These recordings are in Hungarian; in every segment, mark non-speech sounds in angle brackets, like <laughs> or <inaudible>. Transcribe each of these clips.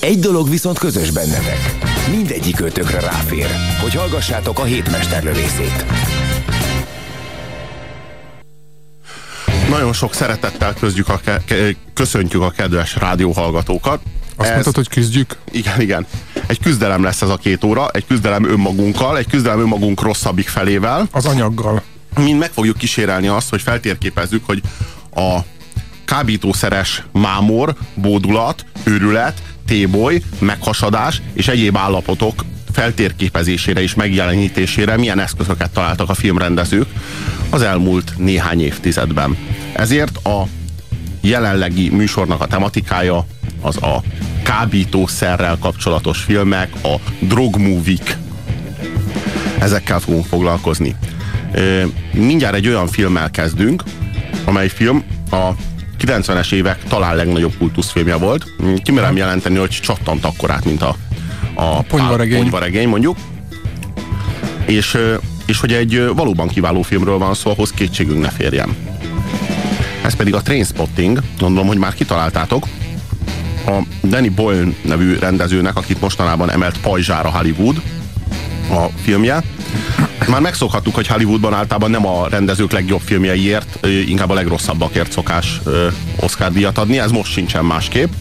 Egy dolog viszont közös bennetek. Mindegyik ötökre ráfér, hogy hallgassátok a hétmesterlövészét. Nagyon sok szeretettel közgyük a ke- köszöntjük a kedves rádióhallgatókat. Azt Ez- mondtad, hogy küzdjük? Igen, igen. Egy küzdelem lesz ez a két óra, egy küzdelem önmagunkkal, egy küzdelem önmagunk rosszabbik felével. Az anyaggal. Mind meg fogjuk kísérelni azt, hogy feltérképezzük, hogy a kábítószeres mámor, bódulat, őrület, téboly, meghasadás és egyéb állapotok feltérképezésére és megjelenítésére milyen eszközöket találtak a filmrendezők az elmúlt néhány évtizedben. Ezért a jelenlegi műsornak a tematikája az a kábítószerrel kapcsolatos filmek, a drogmovik. Ezekkel fogunk foglalkozni. Mindjárt egy olyan filmmel kezdünk, amely film a 90-es évek talán legnagyobb kultuszfilmje volt. Kimerem jelenteni, hogy csattant akkorát, mint a, a ponyvaregény. ponyvaregény mondjuk. És, és hogy egy valóban kiváló filmről van szó, ahhoz kétségünk ne férjen. Ez pedig a Trainspotting, gondolom, hogy már kitaláltátok. A Danny Boyle nevű rendezőnek, akit mostanában emelt pajzsára Hollywood, a filmje. Már megszokhattuk, hogy Hollywoodban általában nem a rendezők legjobb filmjeiért, inkább a legrosszabbakért szokás Oscar díjat adni, ez most sincsen másképp.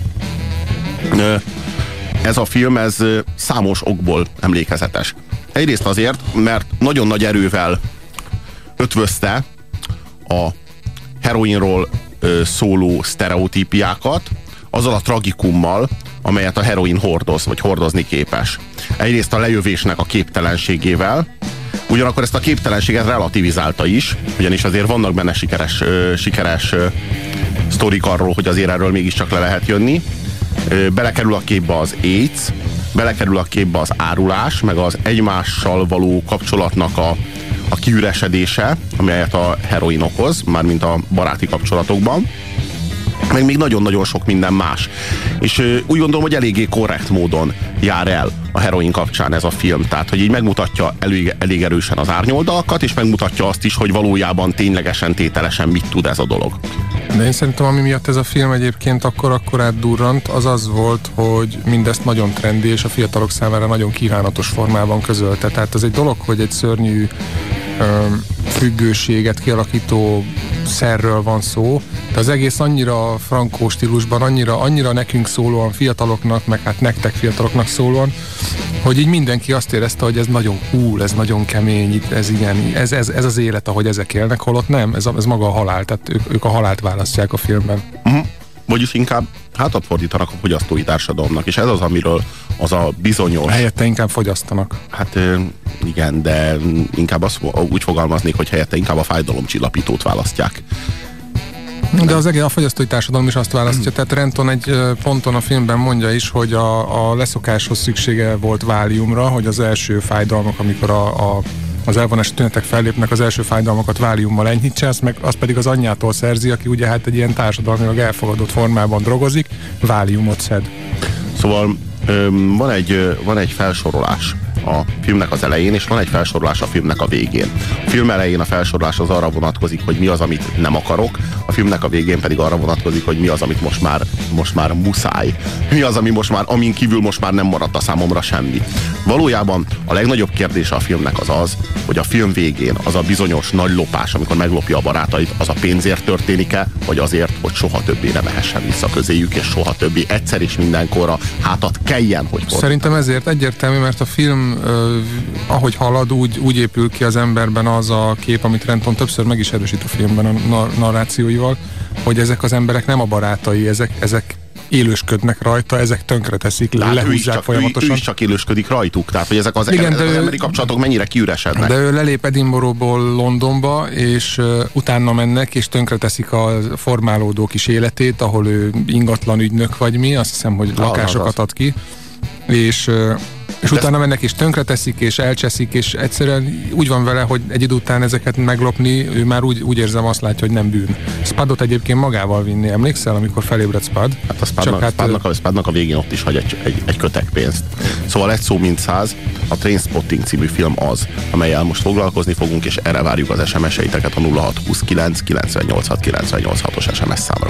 Ez a film, ez számos okból emlékezetes. Egyrészt azért, mert nagyon nagy erővel ötvözte a heroinról szóló sztereotípiákat, azzal a tragikummal, amelyet a heroin hordoz, vagy hordozni képes. Egyrészt a lejövésnek a képtelenségével, ugyanakkor ezt a képtelenséget relativizálta is, ugyanis azért vannak benne sikeres, ö, sikeres ö, sztorik arról, hogy azért erről mégiscsak le lehet jönni. Ö, belekerül a képbe az AIDS, belekerül a képbe az árulás, meg az egymással való kapcsolatnak a, a kiüresedése, amelyet a heroin okoz, mármint a baráti kapcsolatokban meg még nagyon-nagyon sok minden más. És ö, úgy gondolom, hogy eléggé korrekt módon jár el a heroin kapcsán ez a film. Tehát, hogy így megmutatja elég, elég erősen az árnyoldalakat, és megmutatja azt is, hogy valójában ténylegesen, tételesen mit tud ez a dolog. De én szerintem, ami miatt ez a film egyébként akkor akkor átdurrant, az az volt, hogy mindezt nagyon trendi, és a fiatalok számára nagyon kívánatos formában közölte. Tehát ez egy dolog, hogy egy szörnyű öm, függőséget kialakító szerről van szó, de az egész annyira frankó stílusban, annyira, annyira nekünk szólóan, fiataloknak, meg hát nektek fiataloknak szólóan, hogy így mindenki azt érezte, hogy ez nagyon cool, ez nagyon kemény, ez igen, ez, ez, ez az élet, ahogy ezek élnek, holott nem, ez, ez maga a halál, tehát ők, ők a halált választják a filmben. Uh-huh. Vagyis inkább hátat fordítanak a fogyasztói társadalomnak, és ez az, amiről az a bizonyos... Helyette inkább fogyasztanak. Hát igen, de inkább azt úgy fogalmaznék, hogy helyette inkább a fájdalomcsillapítót választják. De az egész a fogyasztói társadalom is azt választja. Tehát Renton egy ponton a filmben mondja is, hogy a, a leszokáshoz szüksége volt váliumra, hogy az első fájdalmak, amikor a, a az elvonási tünetek fellépnek, az első fájdalmakat váliummal enyhítse, azt, meg, azt pedig az anyjától szerzi, aki ugye hát egy ilyen társadalmilag elfogadott formában drogozik, váliumot szed. Szóval van, egy, van egy felsorolás a filmnek az elején, és van egy felsorolás a filmnek a végén. A film elején a felsorolás az arra vonatkozik, hogy mi az, amit nem akarok, a filmnek a végén pedig arra vonatkozik, hogy mi az, amit most már, most már muszáj. Mi az, ami most már, amin kívül most már nem maradt a számomra semmi. Valójában a legnagyobb kérdése a filmnek az az, hogy a film végén az a bizonyos nagy lopás, amikor meglopja a barátait, az a pénzért történik-e, vagy azért, hogy soha többé ne mehessen vissza közéjük, és soha többé egyszer és mindenkorra hátat kelljen, hogy fordítani. Szerintem ezért egyértelmű, mert a film, ö, ahogy halad, úgy, úgy épül ki az emberben az a kép, amit Renton többször meg is erősít a filmben a nar- narrációival, hogy ezek az emberek nem a barátai, ezek, ezek élősködnek rajta, ezek tönkre teszik, Tehát ő is, lehúzzák csak, ő, folyamatosan. ő is csak élősködik rajtuk, tehát hogy ezek az, Igen, Igen, de az ő- emberi kapcsolatok mennyire kiüresednek. De ő lelép Edinburghból Londonba, és uh, utána mennek, és tönkreteszik a formálódó kis életét, ahol ő ingatlan ügynök vagy mi, azt hiszem, hogy lakásokat ad ki, és uh, És utána mennek és tönkreteszik, és elcseszik, és egyszerűen úgy van vele, hogy egy idő után ezeket meglopni, ő már úgy, úgy érzem azt látja, hogy nem bűn. Spadot egyébként magával vinni, emlékszel, amikor felébred Spad? Hát a Spadnak, hát, Spadnak, a, Spadnak a végén ott is hagy egy, egy, egy kötek pénzt. Szóval egy szó mint száz, a Trainspotting című film az, amelyel most foglalkozni fogunk, és erre várjuk az SMS-eiteket a 0629 986 986-os SMS számra.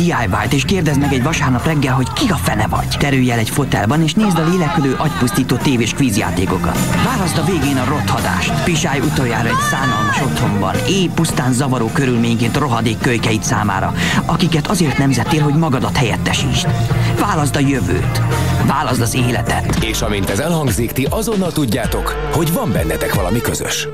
DIY-t és kérdezd meg egy vasárnap reggel, hogy ki a fene vagy. Terülj el egy fotelban és nézd a lélekülő agypusztító tévés kvízjátékokat. Válaszd a végén a rothadást. Pisálj utoljára egy szánalmas otthonban, éj pusztán zavaró körülményként rohadék kölykeit számára, akiket azért nemzettél, hogy magadat helyettesítsd. Válaszd a jövőt. Válaszd az életet. és amint ez elhangzik, ti azonnal tudjátok, hogy van bennetek valami közös.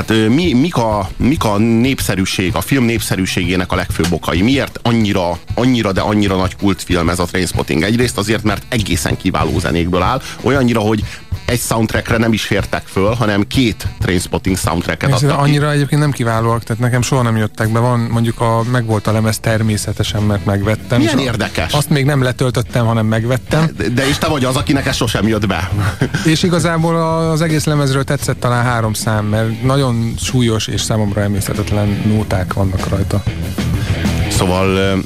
Hát mi, mik, a, mik a népszerűség, a film népszerűségének a legfőbb okai? Miért annyira, annyira, de annyira nagy kultfilm ez a Trainspotting? Egyrészt azért, mert egészen kiváló zenékből áll, olyannyira, hogy egy soundtrackre nem is fértek föl, hanem két Trainspotting soundtracket adtak ki. annyira egyébként nem kiválóak, tehát nekem soha nem jöttek be. Van mondjuk a, megvolt a lemez természetesen, mert megvettem. Milyen érdekes. Azt még nem letöltöttem, hanem megvettem. De, de és te vagy az, akinek ez sosem jött be. <laughs> És igazából az egész lemezről tetszett talán három szám, mert nagyon súlyos és számomra emészhetetlen nóták vannak rajta. Szóval,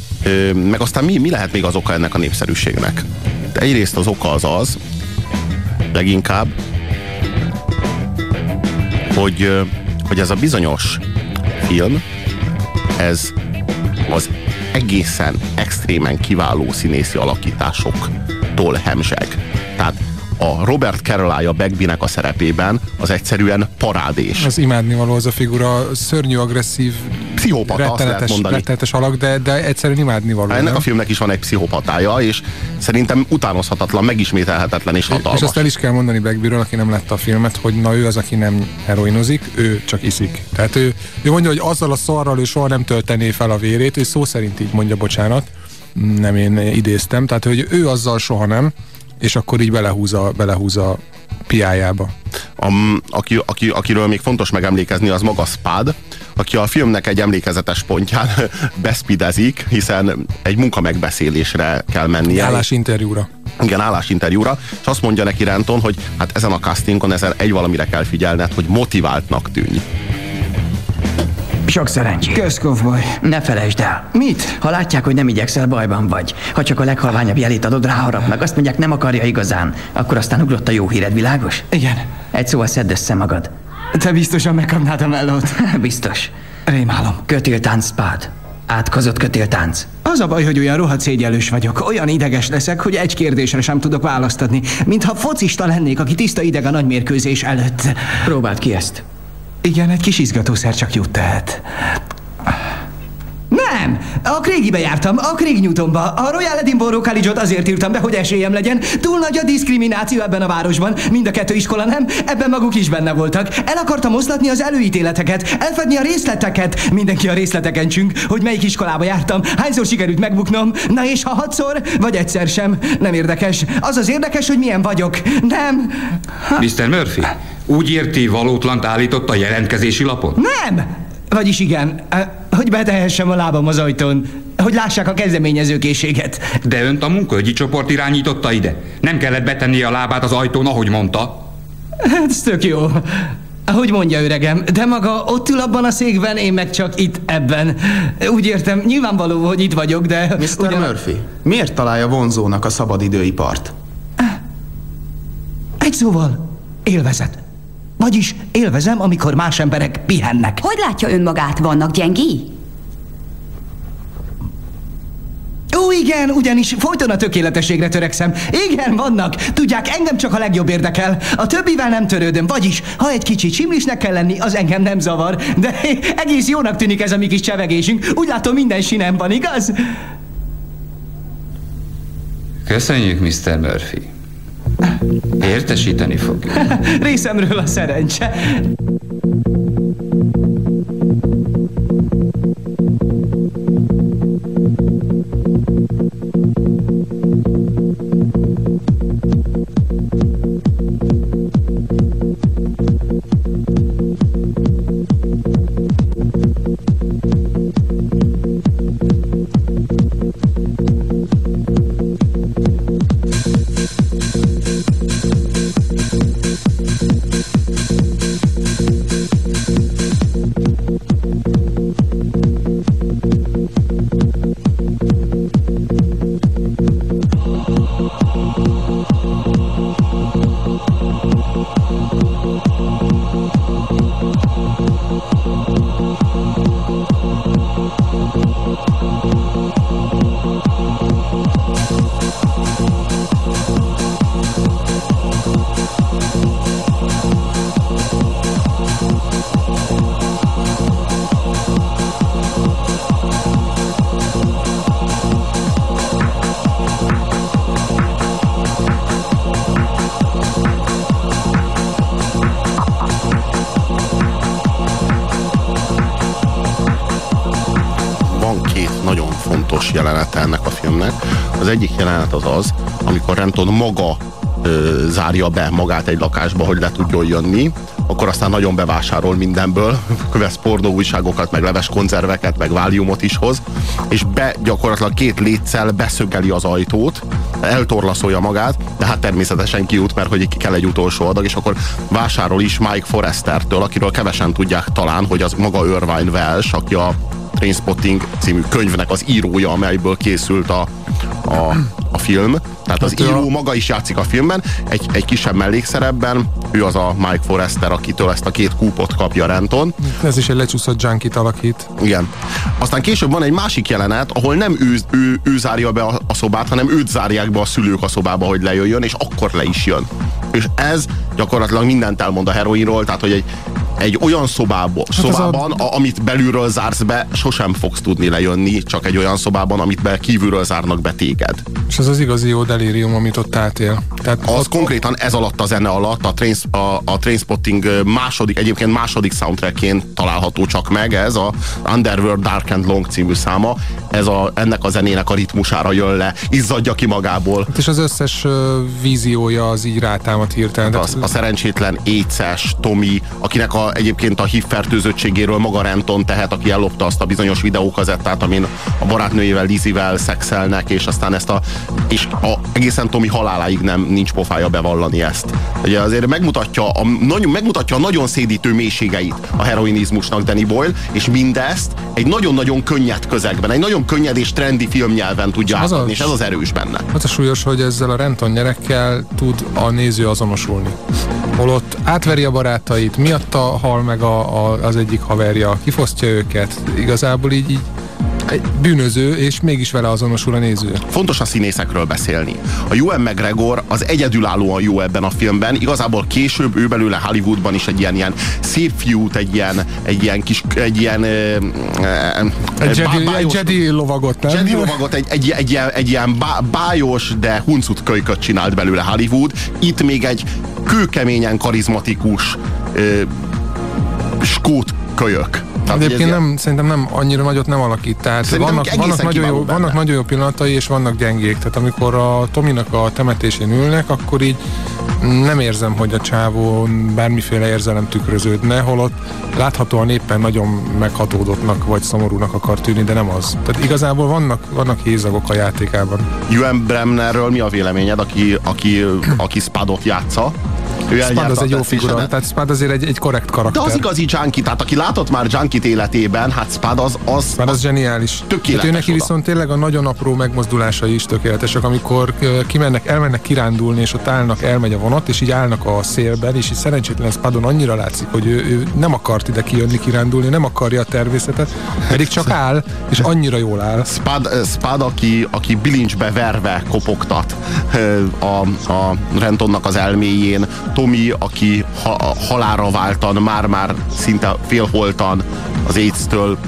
meg aztán mi, mi lehet még az oka ennek a népszerűségnek? Egyrészt az oka az az, leginkább, hogy, hogy ez a bizonyos film, ez az egészen extrémen kiváló színészi alakításoktól hemzseg. Tehát a Robert Carolaya Begbie-nek a szerepében az egyszerűen parádés. Az imádnivaló az a figura, szörnyű, agresszív, Pszichopata, azt lehet rettenetes, mondani. rettenetes alak, de, de egyszerűen imádnivaló. Ennek nem? a filmnek is van egy pszichopatája, és szerintem utánozhatatlan, megismételhetetlen és hatalmas. És azt el is kell mondani Begbie-ről, aki nem látta a filmet, hogy na ő az, aki nem heroinozik, ő csak iszik. Tehát ő, ő mondja, hogy azzal a szarral ő soha nem töltené fel a vérét, ő szó szerint így mondja, bocsánat, nem én idéztem, tehát hogy ő azzal soha nem, és akkor így belehúzza, belehúzza piájába. A, aki, aki, akiről még fontos megemlékezni, az maga Spad, aki a filmnek egy emlékezetes pontján <laughs> beszpidezik, hiszen egy munka megbeszélésre kell mennie. Állásinterjúra. Igen, állásinterjúra, és azt mondja neki Renton, hogy hát ezen a castingon ezen egy valamire kell figyelned, hogy motiváltnak tűnj. Sok szerencsét. Kösz, kovboly. Ne felejtsd el. Mit? Ha látják, hogy nem igyekszel, bajban vagy. Ha csak a leghalványabb jelét adod, ráharapnak. Azt mondják, nem akarja igazán. Akkor aztán ugrott a jó híred, világos? Igen. Egy szóval szedd össze magad. Te biztosan megkapnád a mellót. <laughs> Biztos. Rémálom. Kötéltánc, pád. Átkozott kötéltánc. Az a baj, hogy olyan rohadt szégyellős vagyok. Olyan ideges leszek, hogy egy kérdésre sem tudok választ adni. Mintha focista lennék, aki tiszta ideg a nagymérkőzés előtt. Próbáld ki ezt. Igen, egy kis izgatószer csak jut tehet. Nem! A Craigibe jártam, a Craig Newtonba. A Royal Edinburgh College-ot azért írtam be, hogy esélyem legyen. Túl nagy a diszkrimináció ebben a városban. Mind a kettő iskola nem, ebben maguk is benne voltak. El akartam oszlatni az előítéleteket, elfedni a részleteket. Mindenki a részleteken csünk, hogy melyik iskolába jártam. Hányszor sikerült megbuknom? Na és ha hatszor? Vagy egyszer sem? Nem érdekes. Az az érdekes, hogy milyen vagyok. Nem. Mr. Murphy, úgy érti, valótlant állított a jelentkezési lapon? Nem! Vagyis igen, hogy betehessem a lábam az ajtón, hogy lássák a kezdeményezőkészséget. De önt a munkahogyi csoport irányította ide. Nem kellett betenni a lábát az ajtón, ahogy mondta. Hát ez tök jó. Ahogy mondja öregem, de maga ott ül abban a székben, én meg csak itt ebben. Úgy értem, nyilvánvaló, hogy itt vagyok, de... Mr. Murphy, miért találja vonzónak a szabadidőipart? Egy szóval, élvezet. Vagyis élvezem, amikor más emberek pihennek. Hogy látja önmagát? Vannak gyengéi? Ó, igen, ugyanis folyton a tökéletességre törekszem. Igen, vannak. Tudják, engem csak a legjobb érdekel. A többivel nem törődöm. Vagyis, ha egy kicsit simlisnek kell lenni, az engem nem zavar. De <laughs> egész jónak tűnik ez a mi kis csevegésünk. Úgy látom, minden sinem van, igaz? Köszönjük, Mr. Murphy. Értesíteni fog. <laughs> Részemről a szerencse. Egyik jelenet az az, amikor Renton maga ö, zárja be magát egy lakásba, hogy le tudjon jönni, akkor aztán nagyon bevásárol mindenből, <laughs> vesz pornó újságokat, meg leves konzerveket, meg váliumot is hoz, és be gyakorlatilag két létszel beszögeli az ajtót, eltorlaszolja magát, de hát természetesen kijut, mert hogy kell egy utolsó adag, és akkor vásárol is Mike Forrestertől, akiről kevesen tudják talán, hogy az maga Irvine Welsh, aki a Trainspotting című könyvnek az írója, amelyből készült a, a, a film. Tehát az író maga is játszik a filmben, egy, egy kisebb mellékszerepben, ő az a Mike Forrester, akitől ezt a két kúpot kapja Renton. Ez is egy lecsúszott junkit alakít. Igen. Aztán később van egy másik jelenet, ahol nem ő, ő, ő zárja be a, a szobát, hanem őt zárják be a szülők a szobába, hogy lejöjjön, és akkor le is jön. És ez gyakorlatilag mindent elmond a heroinról, tehát hogy egy, egy olyan szobába, Hát az szobában, a... amit belülről zársz be, sosem fogsz tudni lejönni, csak egy olyan szobában, amit be kívülről zárnak be téged. És ez az igazi jó delírium, amit ott átél. Tehát Az ott, konkrétan ez alatt a zene alatt, a, train, a, a Trainspotting második, egyébként második soundtrackként található csak meg, ez a Underworld Dark and Long című száma, ez a, ennek a zenének a ritmusára jön le, izzadja ki magából. és az összes víziója az így rátámad hirtelen. A, a szerencsétlen éces Tomi, akinek a, egyébként a HIV fertőzöttségéről maga Renton tehet, aki ellopta azt a bizonyos videókazettát, amin a barátnőjével, Lizivel szexelnek, és aztán ezt a, és a, egészen Tomi haláláig nem nincs pofája bevallani ezt. Ugye azért megmutatja a, nagyon, megmutatja a nagyon szédítő mélységeit a heroinizmusnak Danny Boyle, és mindezt egy nagyon-nagyon könnyed közegben, egy nagyon könnyed és trendi filmnyelven tudja az átadni, és ez az erős benne. Az a súlyos, hogy ezzel a Renton nyerekkel tud a néző azonosulni. Holott átveri a barátait, miatta hal meg a, a, az egyik haverja, kifosztja őket, igazából így, így egy bűnöző, és mégis vele azonosul a néző. Fontos a színészekről beszélni. A Ewan McGregor az egyedülállóan jó ebben a filmben. Igazából később ő belőle Hollywoodban is egy ilyen, ilyen szép fiút, egy ilyen, egy ilyen kis, egy ilyen ö, Egy Jedi, egy bájos- Jedi lovagot, nem? Jedi lovagot, egy, egy, egy, ilyen, egy ilyen bá, bájos, de huncut kölyköt csinált belőle Hollywood. Itt még egy kőkeményen karizmatikus skót kölyök. Tehát, Egyébként ilyen- nem, szerintem nem annyira nagyot nem alakít. Tehát Szerintem vannak, vannak, nagyon jó, benne. vannak nagyon jó pillanatai, és vannak gyengék. Tehát amikor a Tominak a temetésén ülnek, akkor így nem érzem, hogy a csávón bármiféle érzelem tükröződne, holott láthatóan éppen nagyon meghatódottnak vagy szomorúnak akar tűnni, de nem az. Tehát igazából vannak, vannak hézagok a játékában. Ewan Bremnerről mi a véleményed, aki, aki, aki Spadot játsza? Ő Spad az egy jó figura, tehát Spad azért egy, egy korrekt De karakter. az igazi junkie, tehát aki látott már junkit életében, hát Spad az, az, Spad az zseniális. tökéletes Hát ő neki oda. viszont tényleg a nagyon apró megmozdulásai is tökéletesek, amikor kimennek, elmennek kirándulni, és ott állnak, elmegy a vonat, és így állnak a szélben, és így szerencsétlen Spadon annyira látszik, hogy ő, ő nem akart ide kijönni, kirándulni, nem akarja a természetet, pedig csak <laughs> áll, és annyira jól áll. Spad, Spad aki, aki bilincsbe verve kopogtat a, a Rentonnak az elméjén, Tomi, aki ha, halára váltan, már-már szinte félholtan az AIDS-től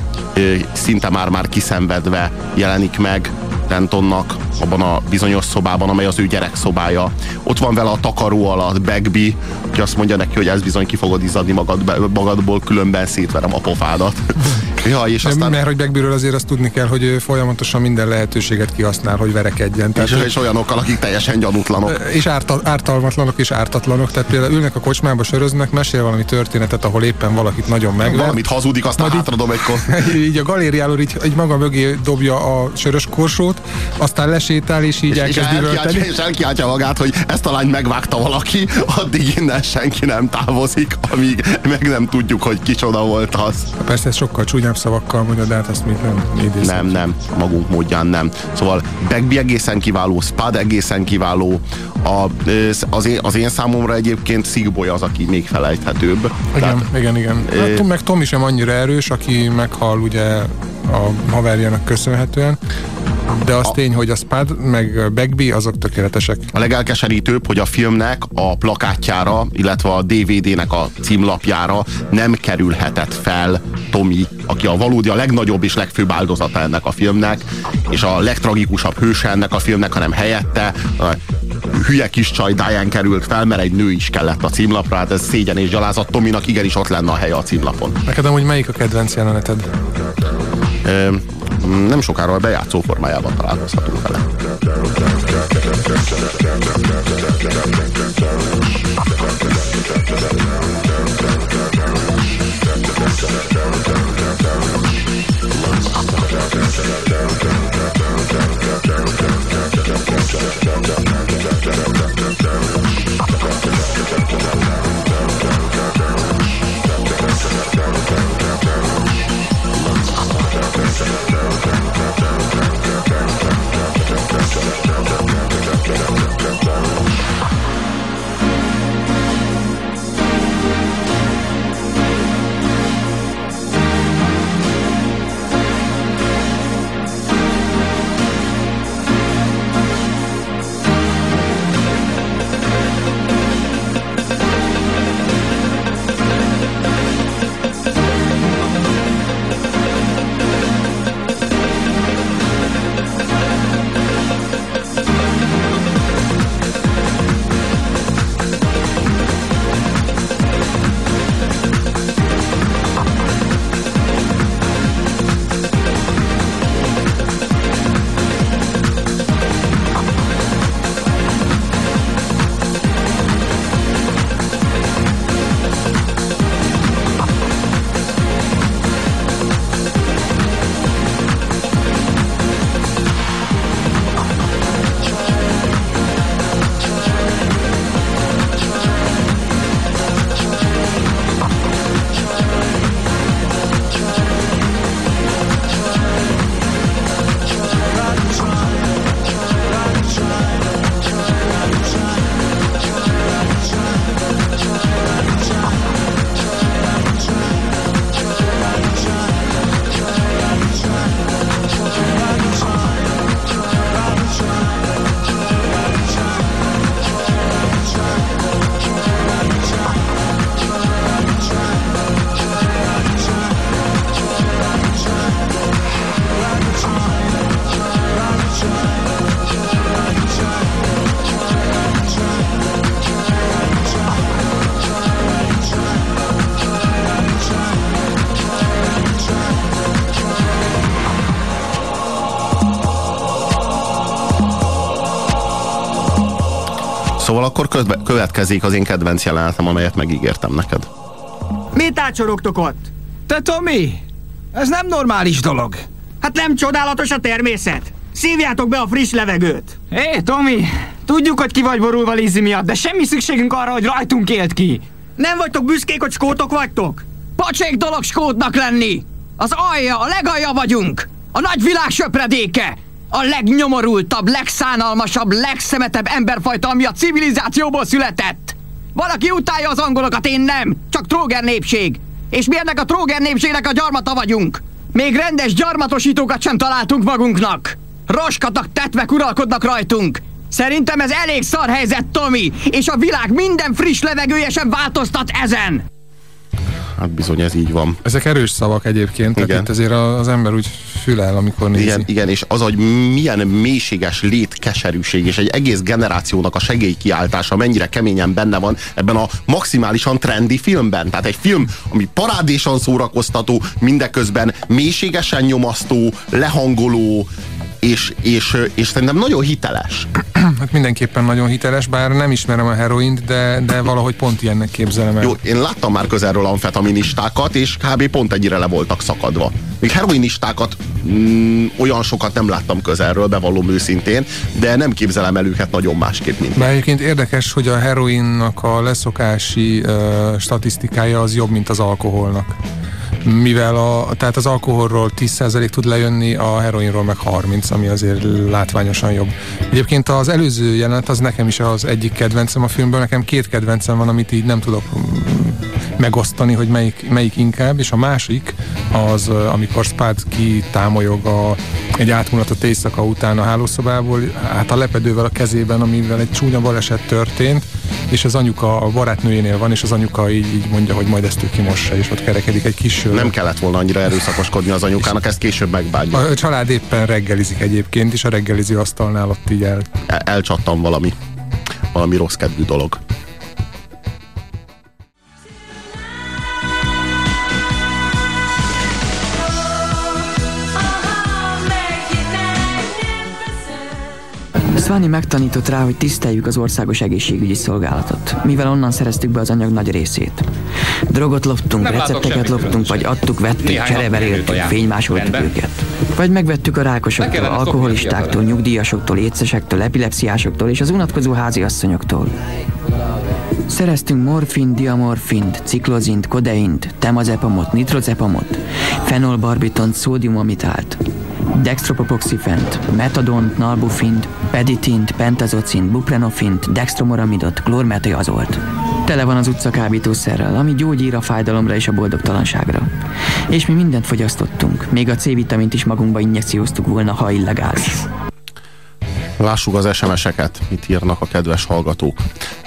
szinte már-már kiszenvedve jelenik meg Rentonnak abban a bizonyos szobában, amely az ő gyerekszobája. Ott van vele a takaró alatt Bagby, aki azt mondja neki, hogy ez bizony ki fogod izzadni magad, magadból, különben szétverem a pofádat. <laughs> ja, és aztán... Mert hogy Bagbyről azért azt tudni kell, hogy folyamatosan minden lehetőséget kihasznál, hogy verekedjen. Tehát, és, és olyanokkal, akik teljesen gyanútlanok. És árta, ártalmatlanok és ártatlanok. Tehát például ülnek a kocsmába, söröznek, mesél valami történetet, ahol éppen valakit nagyon megver. Valamit hazudik, aztán hátradom egykor. <laughs> így a galériáról így, így maga mögé dobja a sörös korsót, aztán lesétál, és így és, elkezd és, és elkiáltja magát, hogy ezt a lányt megvágta valaki, addig innen senki nem távozik, amíg meg nem tudjuk, hogy kicsoda volt az. Persze ez sokkal csúnyább szavakkal mondja, de hát ezt még nem idézem. Nem, nem, magunk módján nem. Szóval Begbi egészen kiváló, Spad egészen kiváló, a, az, én, az én számomra egyébként Szigboly az, aki még felejthetőbb. Igen, Tehát, igen, igen. Hát, meg Tomi sem annyira erős, aki meghal ugye a haverjának köszönhetően. De az a, tény, hogy a Spad meg Bagby azok tökéletesek. A legelkeserítőbb, hogy a filmnek a plakátjára, illetve a DVD-nek a címlapjára nem kerülhetett fel Tommy, aki a valódi a legnagyobb és legfőbb áldozata ennek a filmnek, és a legtragikusabb hőse ennek a filmnek, hanem helyette a hülye kis csaj Diane került fel, mert egy nő is kellett a címlapra, hát ez szégyen és gyalázat. Tominak igenis ott lenne a helye a címlapon. Neked amúgy melyik a kedvenc jeleneted? Nem sokára a bejátszó formájában találkozhatunk vele. Akkor közbe, következik az én kedvenc jelenetem, amelyet megígértem neked. Mit ácsorogtok ott? Te Tomi, ez nem normális dolog. Hát nem csodálatos a természet? Szívjátok be a friss levegőt! Hé, Tomi, tudjuk, hogy ki vagy borulva Lizzy miatt, de semmi szükségünk arra, hogy rajtunk élt ki. Nem vagytok büszkék, hogy skótok vagytok? Pacsék dolog skótnak lenni! Az alja, a legalja vagyunk! A nagy világ söpredéke! A legnyomorultabb, legszánalmasabb, legszemetebb emberfajta, ami a civilizációból született. Valaki utálja az angolokat, én nem. Csak tróger népség. És mi ennek a tróger népségnek a gyarmata vagyunk. Még rendes gyarmatosítókat sem találtunk magunknak. Roskatak tetvek uralkodnak rajtunk. Szerintem ez elég szar helyzet, Tomi, és a világ minden friss levegője sem változtat ezen. Hát bizony ez így van. Ezek erős szavak egyébként, tehát Igen. itt azért az ember úgy fülel, amikor nézi. Igen, igen, és az, hogy milyen mélységes lét keserűség, és egy egész generációnak a segélykiáltása mennyire keményen benne van ebben a maximálisan trendi filmben. Tehát egy film, ami parádésan szórakoztató, mindeközben mélységesen nyomasztó, lehangoló, és, és, és szerintem nagyon hiteles. <clears throat> Hát mindenképpen nagyon hiteles, bár nem ismerem a heroint, de, de valahogy pont ilyennek képzelem el. Jó, én láttam már közelről amfetaministákat, és kb. pont ennyire le voltak szakadva. Még heroinistákat mm, olyan sokat nem láttam közelről, bevallom őszintén, de nem képzelem el őket nagyon másképp, mint Bár egyébként érdekes, hogy a heroinnak a leszokási uh, statisztikája az jobb, mint az alkoholnak. Mivel a, tehát az alkoholról 10% tud lejönni, a heroinról meg 30, ami azért látványosan jobb. Egyébként az előző jelenet az nekem is az egyik kedvencem a filmből, nekem két kedvencem van, amit így nem tudok megosztani, hogy melyik, melyik inkább, és a másik az, amikor Spad kitámolyog a, egy átmulatott éjszaka után a hálószobából, hát a lepedővel a kezében, amivel egy csúnya baleset történt, és az anyuka a barátnőjénél van, és az anyuka így, így mondja, hogy majd ezt ő kimossa, és ott kerekedik egy kis... Nem kellett volna annyira erőszakoskodni az anyukának, ezt később megbánja. A család éppen reggelizik egyébként, és a reggeliző asztalnál ott így el... El, elcsattam valami, valami rossz kedvű dolog. Svani megtanított rá, hogy tiszteljük az országos egészségügyi szolgálatot, mivel onnan szereztük be az anyag nagy részét. Drogot loptunk, Nem recepteket loptunk, vagy adtuk, vettük, csereveréltük, fénymásoltuk Rendben. őket. Vagy megvettük a rákosoktól, alkoholistáktól, nyugdíjasoktól, étszerektől, epilepsziásoktól és az unatkozó háziasszonyoktól. Szereztünk morfint, diamorfint, ciklozint, kodeint, temazepamot, nitrozepamot, fenolbarbitont, szódiumamitált, dextropopoxifent, metadont, nalbufint, peditint, pentazocint, buprenofint, dextromoramidot, klormetiazolt. Tele van az utca kábítószerrel, ami gyógyír a fájdalomra és a boldogtalanságra. És mi mindent fogyasztottunk, még a C-vitamint is magunkba injekcióztuk volna, ha illegális. Lássuk az SMS-eket, mit írnak a kedves hallgatók.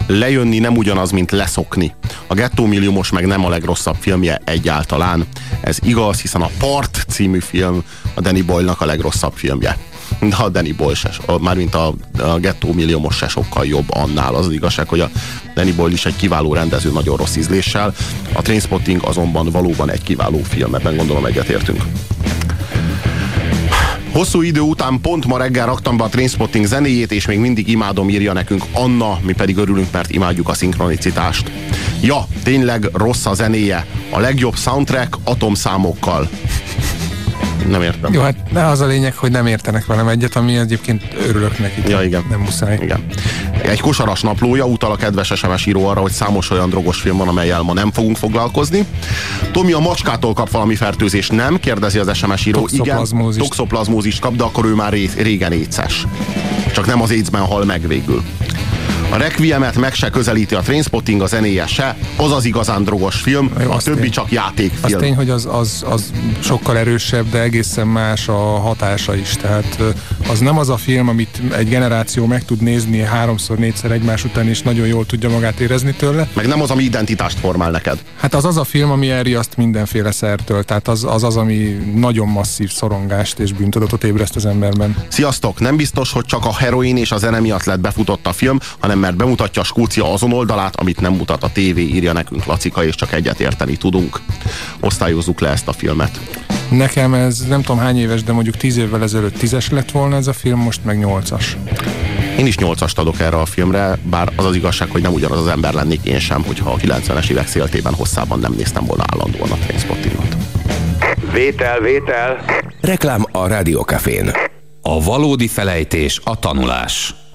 Lejönni nem ugyanaz, mint leszokni. A Gettó Milliómos meg nem a legrosszabb filmje egyáltalán. Ez igaz, hiszen a Part című film a Danny Boyle-nak a legrosszabb filmje. De a Danny Boyle se, mármint a, a Gettó Milliómos se sokkal jobb annál. Az, az igazság, hogy a Danny Boyle is egy kiváló rendező, nagyon rossz ízléssel. A Trainspotting azonban valóban egy kiváló film, ebben gondolom egyetértünk. Hosszú idő után pont ma reggel raktam be a Trainspotting zenéjét, és még mindig imádom, írja nekünk Anna, mi pedig örülünk, mert imádjuk a szinkronicitást. Ja, tényleg rossz a zenéje. A legjobb soundtrack atomszámokkal. Nem értem. Jó, hát de az a lényeg, hogy nem értenek velem egyet, ami egyébként örülök neki. Ja, igen. Nem muszáj. Igen. Egy kosaras naplója utal a kedves SMS író arra, hogy számos olyan drogos film van, amelyel ma nem fogunk foglalkozni. Tomi a macskától kap valami fertőzést, nem? Kérdezi az SMS író. Toxoplazmózist. Igen, toxoplazmózist kap, de akkor ő már ré- régen éces. Csak nem az AIDS-ben hal meg végül. A Requiemet meg se közelíti a Trainspotting, a zenéje se. Az az igazán drogos film, Jó, a az többi tény. csak Az játékfilm. tény, hogy az, az, az sokkal erősebb, de egészen más a hatása is. Tehát az nem az a film, amit egy generáció meg tud nézni háromszor, négyszer egymás után, és nagyon jól tudja magát érezni tőle. Meg nem az, ami identitást formál neked. Hát az az a film, ami elriaszt mindenféle szertől. Tehát az az, az ami nagyon masszív szorongást és bűntudatot ébreszt az emberben. Sziasztok! Nem biztos, hogy csak a heroin és a zene miatt lett befutott a film, hanem mert bemutatja a Skócia azon oldalát, amit nem mutat a tévé, írja nekünk Lacika, és csak egyet érteni tudunk. Osztályozzuk le ezt a filmet. Nekem ez nem tudom hány éves, de mondjuk tíz évvel ezelőtt tízes lett volna ez a film, most meg nyolcas. Én is nyolcast adok erre a filmre, bár az az igazság, hogy nem ugyanaz az ember lennék én sem, hogyha a 90-es évek széltében hosszában nem néztem volna állandóan a Trainspottingot. Vétel, vétel. Reklám a Rádiókafén. A valódi felejtés a tanulás.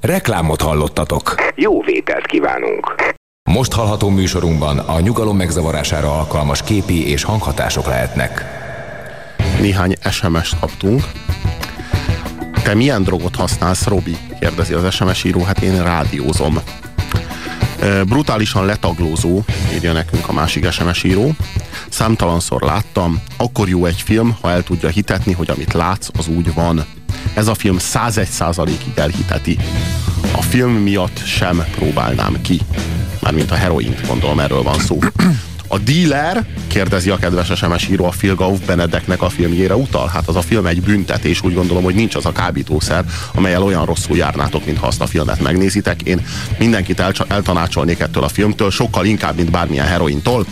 Reklámot hallottatok. Jó vételt kívánunk. Most hallható műsorunkban a nyugalom megzavarására alkalmas képi és hanghatások lehetnek. Néhány SMS-t kaptunk. Te milyen drogot használsz, Robi? Kérdezi az SMS író. Hát én rádiózom. Brutálisan letaglózó, írja nekünk a másik SMS író. Számtalanszor láttam, akkor jó egy film, ha el tudja hitetni, hogy amit látsz, az úgy van. Ez a film 101 ig elhiteti. A film miatt sem próbálnám ki. Mármint a heroint, gondolom erről van szó. A dealer, kérdezi a kedves SMS író, a Phil Gauf Benedeknek a filmjére utal? Hát az a film egy büntetés, úgy gondolom, hogy nincs az a kábítószer, amelyel olyan rosszul járnátok, mintha azt a filmet megnézitek. Én mindenkit eltanácsolnék ettől a filmtől, sokkal inkább, mint bármilyen herointól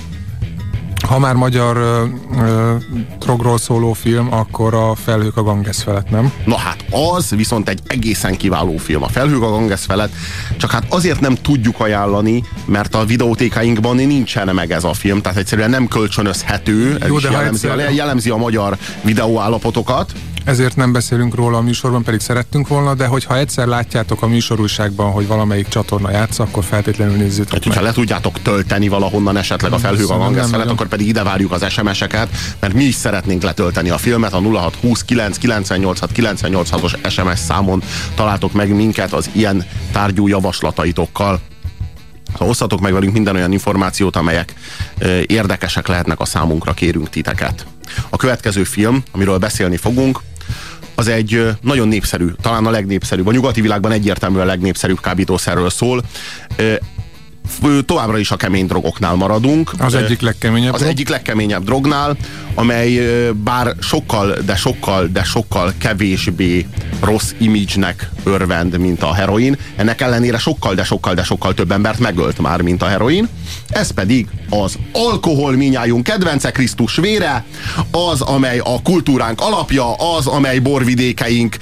ha már magyar ö, ö, drogról szóló film, akkor a Felhők a Ganges felett, nem? Na hát az viszont egy egészen kiváló film. A Felhők a Ganges felett, csak hát azért nem tudjuk ajánlani, mert a videótékáinkban nincsen meg ez a film, tehát egyszerűen nem kölcsönözhető, ez Jó, de jellemzi, egyszer... jellemzi a magyar videóállapotokat ezért nem beszélünk róla a műsorban, pedig szerettünk volna, de hogyha egyszer látjátok a műsorúságban, hogy valamelyik csatorna játsza, akkor feltétlenül nézzétek hát, meg. hogyha le tudjátok tölteni valahonnan esetleg a felhők a hangesz felett, akkor pedig ide várjuk az SMS-eket, mert mi is szeretnénk letölteni a filmet a 0629 986 986-os SMS számon találtok meg minket az ilyen tárgyú javaslataitokkal. Ha osszatok meg velünk minden olyan információt, amelyek érdekesek lehetnek a számunkra, kérünk titeket. A következő film, amiről beszélni fogunk, az egy nagyon népszerű, talán a legnépszerűbb, a nyugati világban egyértelműen a legnépszerűbb kábítószerről szól továbbra is a kemény drogoknál maradunk. Az egyik legkeményebb Az drog. egyik legkeményebb drognál, amely bár sokkal, de sokkal, de sokkal kevésbé rossz imidzsnek örvend, mint a heroin. Ennek ellenére sokkal, de sokkal, de sokkal több embert megölt már, mint a heroin. Ez pedig az alkohol minnyájunk kedvence Krisztus vére, az, amely a kultúránk alapja, az, amely borvidékeink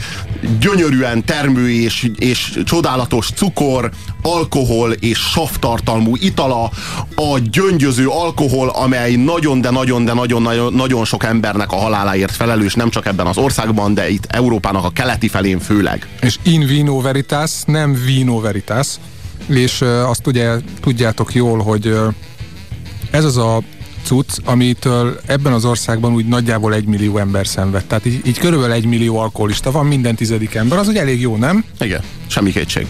gyönyörűen termő és, és csodálatos cukor, alkohol és savtartalmú itala, a gyöngyöző alkohol, amely nagyon, de nagyon, de nagyon, nagyon, nagyon sok embernek a haláláért felelős, nem csak ebben az országban, de itt Európának a keleti felén főleg. És in vino veritas, nem vino veritas, és azt ugye tudjátok jól, hogy ez az a cucc, amitől ebben az országban úgy nagyjából egy millió ember szenved. Tehát így, így körülbelül egy millió alkoholista van minden tizedik ember, az úgy elég jó, nem? Igen, semmi kétség.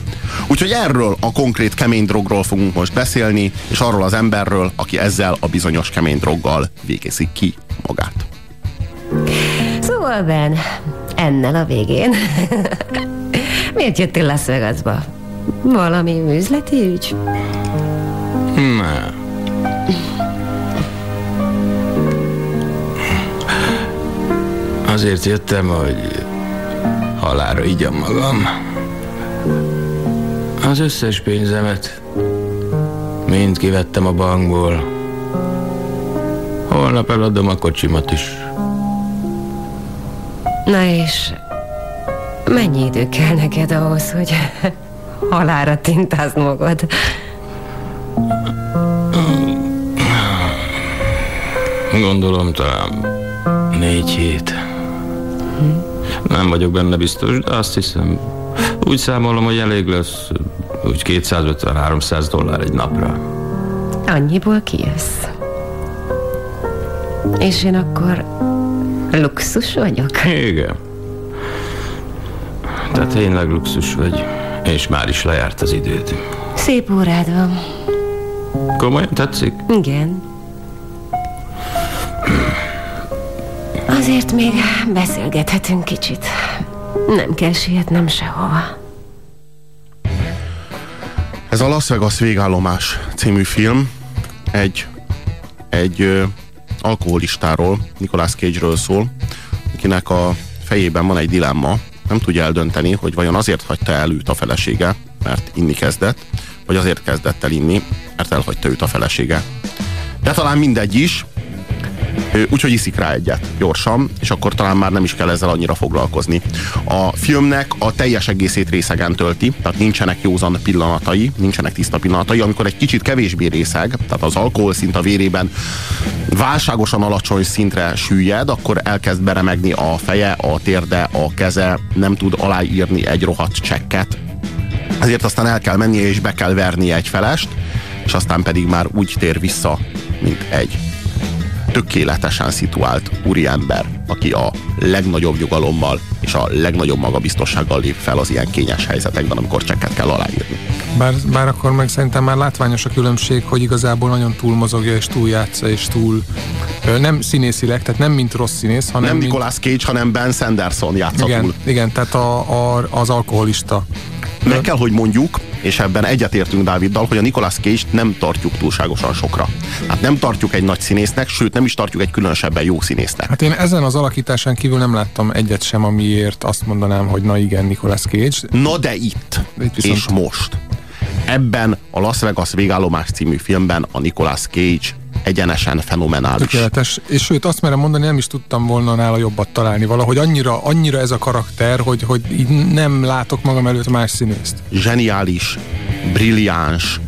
Úgyhogy erről a konkrét kemény drogról fogunk most beszélni, és arról az emberről, aki ezzel a bizonyos kemény droggal végezi ki magát. Szóval Ben, ennel a végén. <laughs> Miért jöttél Las Vegasba? Valami üzleti ügy? Nem. Azért jöttem, hogy halára igyam magam. Az összes pénzemet mind kivettem a bankból. Holnap eladom a kocsimat is. Na és mennyi idő kell neked ahhoz, hogy halára tintázd magad? Gondolom talán négy hét. Nem vagyok benne biztos, de azt hiszem, úgy számolom, hogy elég lesz úgy 250-300 dollár egy napra. Annyiból kijössz. És én akkor luxus vagyok? Igen. Te tényleg luxus vagy, és már is lejárt az időd. Szép órád van. Komolyan tetszik? Igen. Azért még beszélgethetünk kicsit. Nem kell sietnem sehova. Ez a Las Vegas végállomás című film egy, egy ö, alkoholistáról, Nicolas Cage-ről szól, akinek a fejében van egy dilemma, nem tudja eldönteni, hogy vajon azért hagyta el őt a felesége, mert inni kezdett, vagy azért kezdett el inni, mert elhagyta őt a felesége. De talán mindegy is, úgyhogy iszik rá egyet gyorsan, és akkor talán már nem is kell ezzel annyira foglalkozni. A filmnek a teljes egészét részegen tölti, tehát nincsenek józan pillanatai, nincsenek tiszta pillanatai, amikor egy kicsit kevésbé részeg, tehát az alkoholszint a vérében válságosan alacsony szintre süllyed, akkor elkezd beremegni a feje, a térde, a keze, nem tud aláírni egy rohadt csekket, ezért aztán el kell mennie és be kell vernie egy felest, és aztán pedig már úgy tér vissza, mint egy tökéletesen szituált úriember, aki a legnagyobb nyugalommal és a legnagyobb magabiztossággal lép fel az ilyen kényes helyzetekben, amikor csekket kell aláírni. Bár, bár akkor meg szerintem már látványos a különbség, hogy igazából nagyon túlmozogja és túljátsza és túl nem színészileg, tehát nem mint rossz színész, hanem Nem Nicolas Cage, hanem Ben Sanderson játsza igen, túl. igen, tehát a, a, az alkoholista. Meg kell, hogy mondjuk, és ebben egyetértünk Dáviddal, hogy a Nicolas Cage-t nem tartjuk túlságosan sokra. Hát nem tartjuk egy nagy színésznek, sőt nem is tartjuk egy különösebben jó színésznek. Hát én ezen az alakításán kívül nem láttam egyet sem, amiért azt mondanám, hogy na igen, Nicolas Cage. Na de itt, Itt viszont- és most. Ebben a Las Vegas végállomás című filmben a Nicolas Cage egyenesen fenomenális. Tökéletes. És sőt, azt merem mondani, nem is tudtam volna nála jobbat találni. Valahogy annyira, annyira ez a karakter, hogy, hogy így nem látok magam előtt más színészt. Zseniális, brilliáns,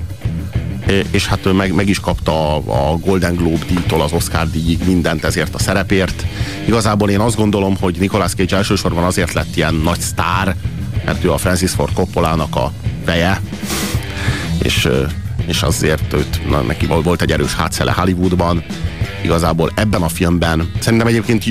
és hát ő meg, meg is kapta a, Golden Globe díjtól az Oscar díjig mindent ezért a szerepért. Igazából én azt gondolom, hogy Nicolas Cage elsősorban azért lett ilyen nagy sztár, mert ő a Francis Ford Coppolának a feje, és, és azért őt, na, neki volt egy erős hátszele Hollywoodban, igazából ebben a filmben szerintem egyébként,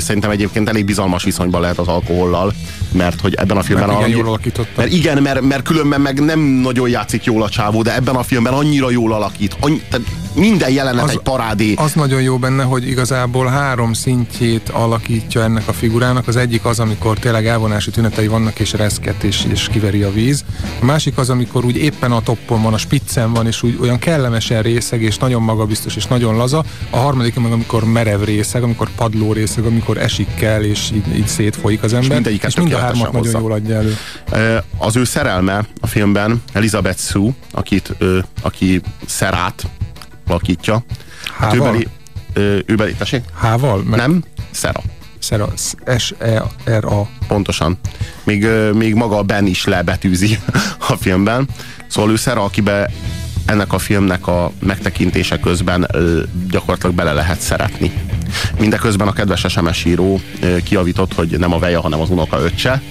szerintem egyébként elég bizalmas viszonyban lehet az alkohollal, mert hogy ebben a filmben Mert igen, annyi- jól alakította. mert igen, mert, mert különben meg nem nagyon játszik jól a csávó, de ebben a filmben annyira jól alakít. Annyi, tehát minden jelenet Az- egy parádé. Az nagyon jó benne, hogy igazából három szintjét alakítja ennek a figurának. Az egyik az, amikor tényleg elvonási tünetei vannak, és reszket, és, és kiveri a víz. A másik az, amikor úgy éppen a toppon van, a spiccen van, és úgy olyan kellemesen részeg, és nagyon magabiztos, és nagyon laza. A harmadik meg, amikor merev részeg, amikor padló részeg, amikor esik kell, és így, így szétfolyik az ember. mindegyiket és mind a hármat nagyon hozza. jól adja elő. Az ő szerelme a filmben Elizabeth Sue, akit, ö, aki Szerát alakítja. Hát Hával? beli, ö, ő beli, tessék? Hával? Mert Nem, Szera. Szera, S-E-R-A. Pontosan. Még, még maga Ben is lebetűzi <laughs> a filmben. Szóval ő Szera, akibe ennek a filmnek a megtekintése közben gyakorlatilag bele lehet szeretni. Mindeközben a kedves SMS író kiavított, hogy nem a veja, hanem az unoka öccse.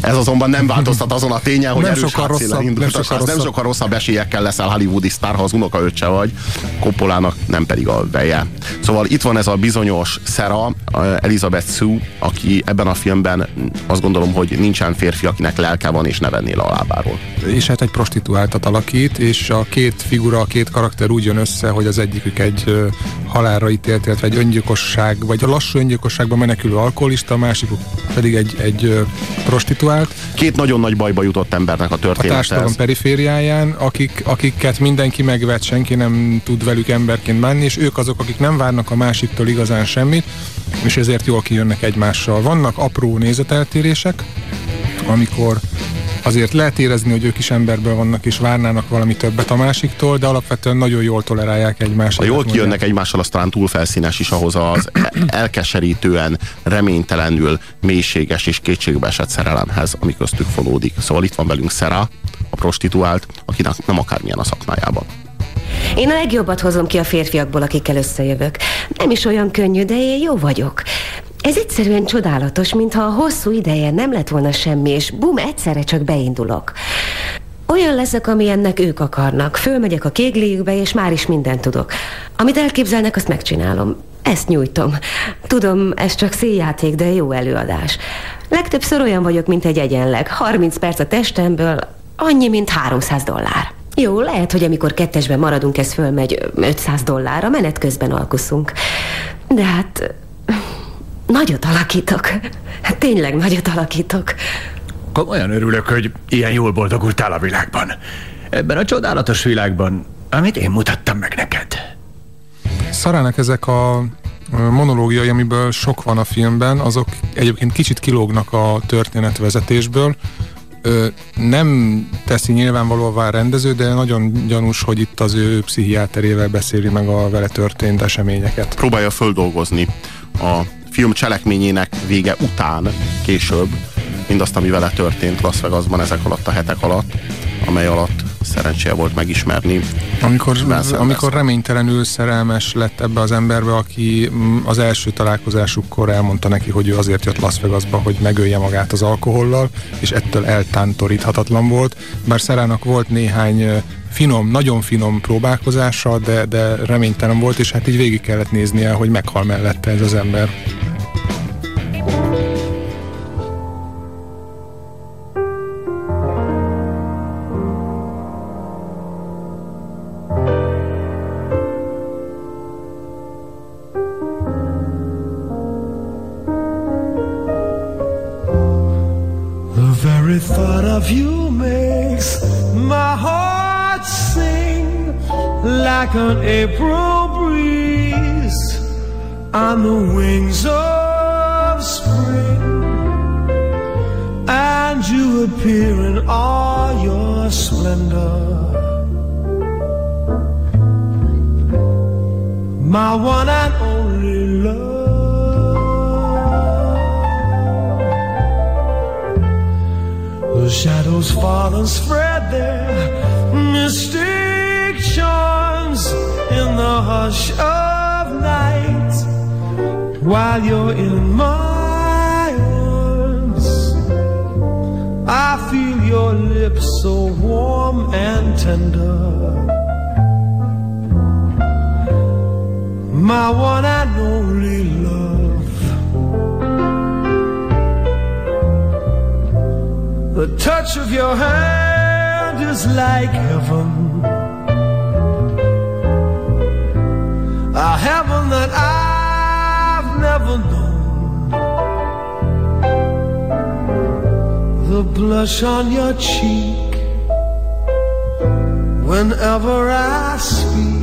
Ez azonban nem változtat azon a tényen, hogy Nem erős hátszélen rosszabb, indult nem nem sokkal rosszabb esélyekkel leszel hollywoodi sztár, ha az unoka öccse vagy, Koppolának nem pedig a veje. Szóval itt van ez a bizonyos Szera, Elizabeth Sue, aki ebben a filmben azt gondolom, hogy nincsen férfi, akinek lelke van és ne venné le a lábáról. és hát egy prostituáltat alakít, és a két figura, a két karakter úgy jön össze, hogy az egyikük egy halálra ítélt, illetve egy öngyilkosság, vagy a lassú öngyilkosságba menekülő alkoholista, a másikuk pedig egy, egy prostituált. Két nagyon nagy bajba jutott embernek a A története társadalom ez. perifériáján, akik, akiket mindenki megvet, senki nem tud velük emberként bánni, és ők azok, akik nem várnak a másiktól igazán semmit, és ezért jól kijönnek egymással. Vannak apró nézeteltérések, amikor azért lehet érezni, hogy ők is emberből vannak, és várnának valami többet a másiktól, de alapvetően nagyon jól tolerálják egymást. Ha jól kijönnek mondani. egymással, az talán túl felszínes is ahhoz az elkeserítően, reménytelenül, mélységes és kétségbeesett szerelemhez, ami köztük fonódik. Szóval itt van velünk Szera, a prostituált, akinek nem akármilyen a szakmájában. Én a legjobbat hozom ki a férfiakból, akikkel összejövök. Nem is olyan könnyű, de én jó vagyok. Ez egyszerűen csodálatos, mintha a hosszú ideje nem lett volna semmi, és bum, egyszerre csak beindulok. Olyan leszek, amilyennek ők akarnak. Fölmegyek a kégléjükbe, és már is mindent tudok. Amit elképzelnek, azt megcsinálom. Ezt nyújtom. Tudom, ez csak színjáték, de jó előadás. Legtöbbször olyan vagyok, mint egy egyenleg. 30 perc a testemből, annyi, mint 300 dollár. Jó, lehet, hogy amikor kettesben maradunk, ez fölmegy 500 dollárra, menet közben alkuszunk. De hát nagyot alakítok. Tényleg nagyot alakítok. Komolyan örülök, hogy ilyen jól boldogultál a világban. Ebben a csodálatos világban, amit én mutattam meg neked. Szarának ezek a monológiai, amiből sok van a filmben, azok egyébként kicsit kilógnak a történetvezetésből. Nem teszi nyilvánvalóvá a rendező, de nagyon gyanús, hogy itt az ő pszichiáterével beszéli meg a vele történt eseményeket. Próbálja földolgozni a film cselekményének vége után, később, mindazt, ami vele történt Las Vegasban ezek alatt a hetek alatt, amely alatt szerencséje volt megismerni Amikor, amikor reménytelenül szerelmes lett ebbe az emberbe, aki mm, az első találkozásukkor elmondta neki, hogy ő azért jött Las Vegasba, hogy megölje magát az alkohollal, és ettől eltántoríthatatlan volt. Bár Szerának volt néhány finom, nagyon finom próbálkozása, de, de reménytelen volt, és hát így végig kellett néznie, hogy meghal mellette ez az ember. And spread their mystic charms in the hush of night while you're in my arms. I feel your lips so warm and tender. My one and only love. The touch of your hand is like heaven. A heaven that I've never known. The blush on your cheek whenever I speak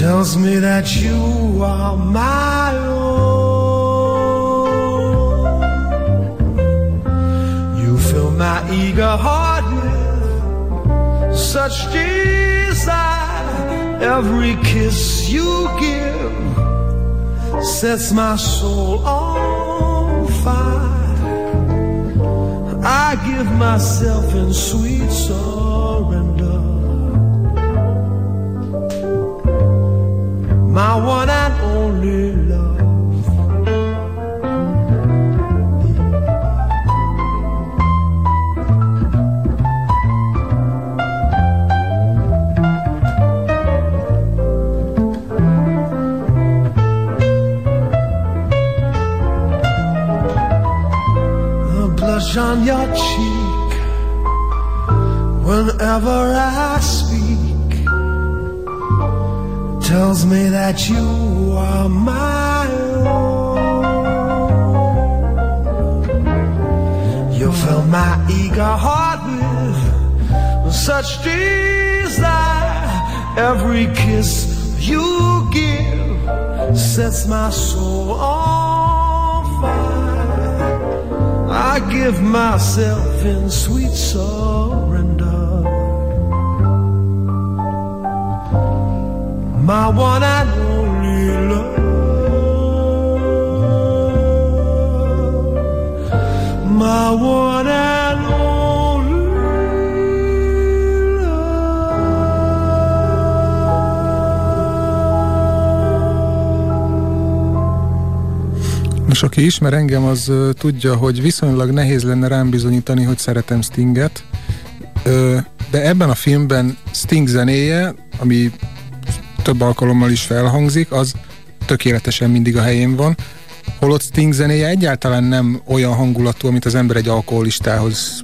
tells me that you are my own. My eager heart with such desire. Every kiss you give sets my soul on fire. I give myself in sweet surrender. My one and only love. On your cheek whenever I speak tells me that you are my own. You fill my eager heart with such desire. Every kiss you give sets my soul on I give myself in sweet surrender. my one and only love. My one and Nos, aki ismer engem, az ö, tudja, hogy viszonylag nehéz lenne rám bizonyítani, hogy szeretem Stinget. Ö, de ebben a filmben Sting zenéje, ami több alkalommal is felhangzik, az tökéletesen mindig a helyén van. Holott Sting zenéje egyáltalán nem olyan hangulatú, amit az ember egy alkoholistához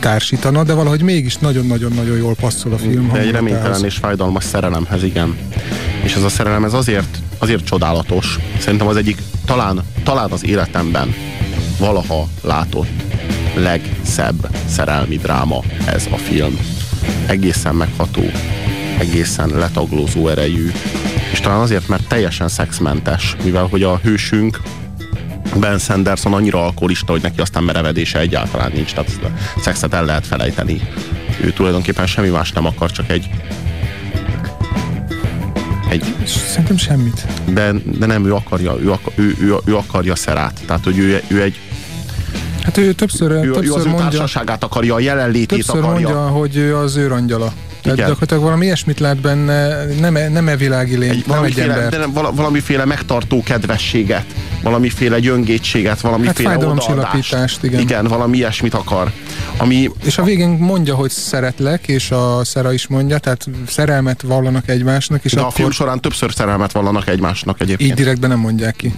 társítana, de valahogy mégis nagyon-nagyon-nagyon jól passzol a film De egy reménytelen és fájdalmas szerelemhez, igen. És ez a szerelem ez azért, azért csodálatos. Szerintem az egyik, talán, talán az életemben valaha látott legszebb szerelmi dráma ez a film. Egészen megható, egészen letaglózó erejű, és talán azért, mert teljesen szexmentes, mivel hogy a hősünk Ben Sanderson annyira alkoholista, hogy neki aztán merevedése egyáltalán nincs, tehát szexet el lehet felejteni. Ő tulajdonképpen semmi más nem akar, csak egy egy... Szerintem semmit. De, de nem, ő akarja, ő, akar, ő, ő, ő akarja szerát. Tehát, hogy ő, ő egy Hát ő többször, Ő, ő többször az ő mondja, társaságát akarja, a jelenlétét többször akarja. mondja, hogy ő az őrangyala. Tehát Igen. gyakorlatilag valami ilyesmit lát benne, nem, e- nem e világi lény, nem egy ember. de nem, vala- valamiféle megtartó kedvességet, valamiféle gyöngétséget, valamiféle Hát odaadást. igen. Igen, valami ilyesmit akar. Ami, És a végén mondja, hogy szeretlek, és a Szera is mondja, tehát szerelmet vallanak egymásnak, és de a akkor film során többször szerelmet vallanak egymásnak egyébként. így direktben nem mondják ki.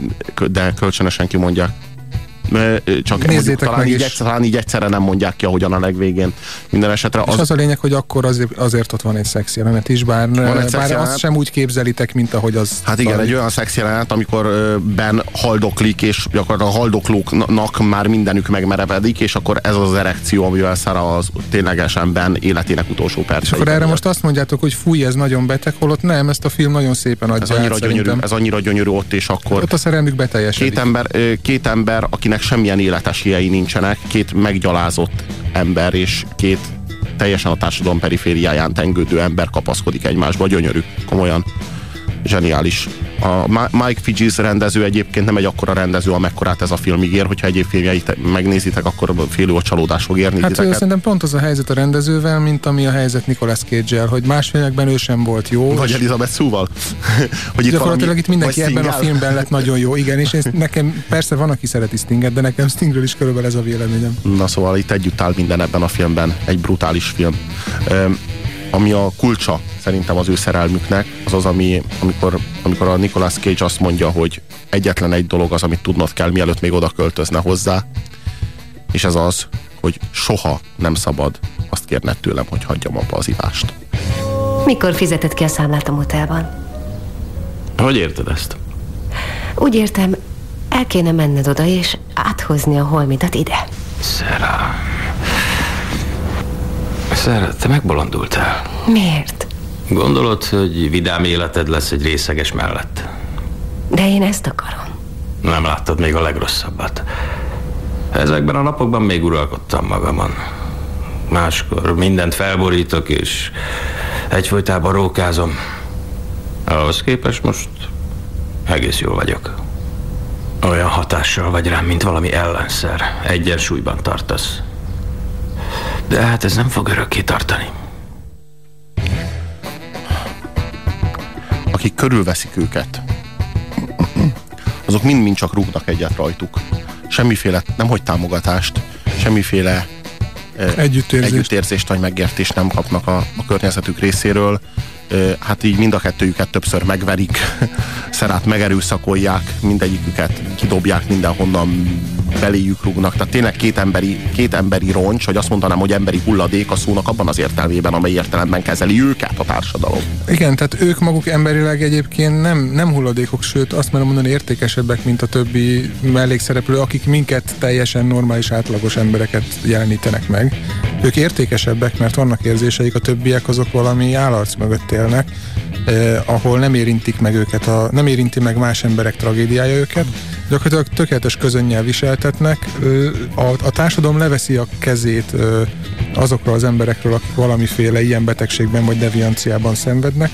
de kölcsönösen kimondják. Csak Nézzétek talán, meg így is. egyszer, talán így egyszerre nem mondják ki, ahogyan a legvégén. Minden esetre És az, az a lényeg, hogy akkor azért, azért ott van egy szex jelenet is, bár, Van egy bár azt sem úgy képzelitek, mint ahogy az. Hát igen, egy olyan szex jelenet, amikor Ben haldoklik, és gyakorlatilag a haldoklóknak már mindenük megmerevedik, és akkor ez az erekció, amivel Sarah az ténylegesen Ben életének utolsó percei. És akkor erre most azt mondjátok, hogy fúj, ez nagyon beteg, holott nem, ezt a film nagyon szépen adja ez annyira, át, gyönyörű, szerintem. ez annyira gyönyörű ott, és akkor Ott a szerelmük beteljesedik. két ember, két ember, akinek semmilyen életesélyei nincsenek, két meggyalázott ember, és két teljesen a társadalom perifériáján tengődő ember kapaszkodik egymásba. Gyönyörű, komolyan. Zseniális. A Mike Figgis rendező egyébként nem egy akkora rendező, amekkorát ez a film ígér, hogyha egyéb filmjeit megnézitek, akkor félő a csalódás fog érni Hát titeket. szerintem pont az a helyzet a rendezővel, mint ami a helyzet Nicolas cage hogy más filmekben ő sem volt jó. Vagy Elizabeth Szúval. <laughs> hogy itt gyakorlatilag valami- itt mindenki ebben a filmben lett nagyon jó. Igen, és ez nekem persze van, aki szereti Stinget, de nekem Stingről is körülbelül ez a véleményem. Na szóval itt együtt áll minden ebben a filmben. Egy brutális film. Öm, ami a kulcsa szerintem az ő szerelmüknek, az az, ami, amikor, amikor a Nicolas Cage azt mondja, hogy egyetlen egy dolog az, amit tudnod kell, mielőtt még oda költözne hozzá, és ez az, hogy soha nem szabad azt kérned tőlem, hogy hagyjam abba az ivást. Mikor fizetett ki a számlát a motelban? Hogy érted ezt? Úgy értem, el kéne menned oda és áthozni a holmidat ide. Szera... Szera, te megbolondultál. Miért? Gondolod, hogy vidám életed lesz egy részeges mellett? De én ezt akarom. Nem láttad még a legrosszabbat. Ezekben a napokban még uralkodtam magamon. Máskor mindent felborítok, és egyfolytában rókázom. Ahhoz képest most egész jól vagyok. Olyan hatással vagy rám, mint valami ellenszer. Egyensúlyban tartasz. De hát ez nem fog örökké tartani. Akik körülveszik őket, azok mind-mind csak rúgnak egyet rajtuk. Semmiféle, nem hogy támogatást, semmiféle eh, Együttérzést. együttérzést vagy megértést nem kapnak a, a környezetük részéről. Eh, Hát így mind a kettőjüket többször megverik, szerát megerőszakolják, mindegyiküket kidobják mindenhonnan, beléjük rúgnak. Tehát tényleg két emberi, két emberi roncs, vagy azt mondanám, hogy emberi hulladék a szónak abban az értelmében, amely értelemben kezeli őket a társadalom. Igen, tehát ők maguk emberileg egyébként nem, nem hulladékok, sőt azt merem mondani értékesebbek, mint a többi mellékszereplő, akik minket teljesen normális, átlagos embereket jelenítenek meg. Ők értékesebbek, mert vannak érzéseik, a többiek azok valami állarc mögött élnek, eh, ahol nem érintik meg őket, a, nem érinti meg más emberek tragédiája őket, gyakorlatilag tökéletes közönnyel viseltetnek. A, a társadalom leveszi a kezét azokról az emberekről, akik valamiféle ilyen betegségben vagy devianciában szenvednek,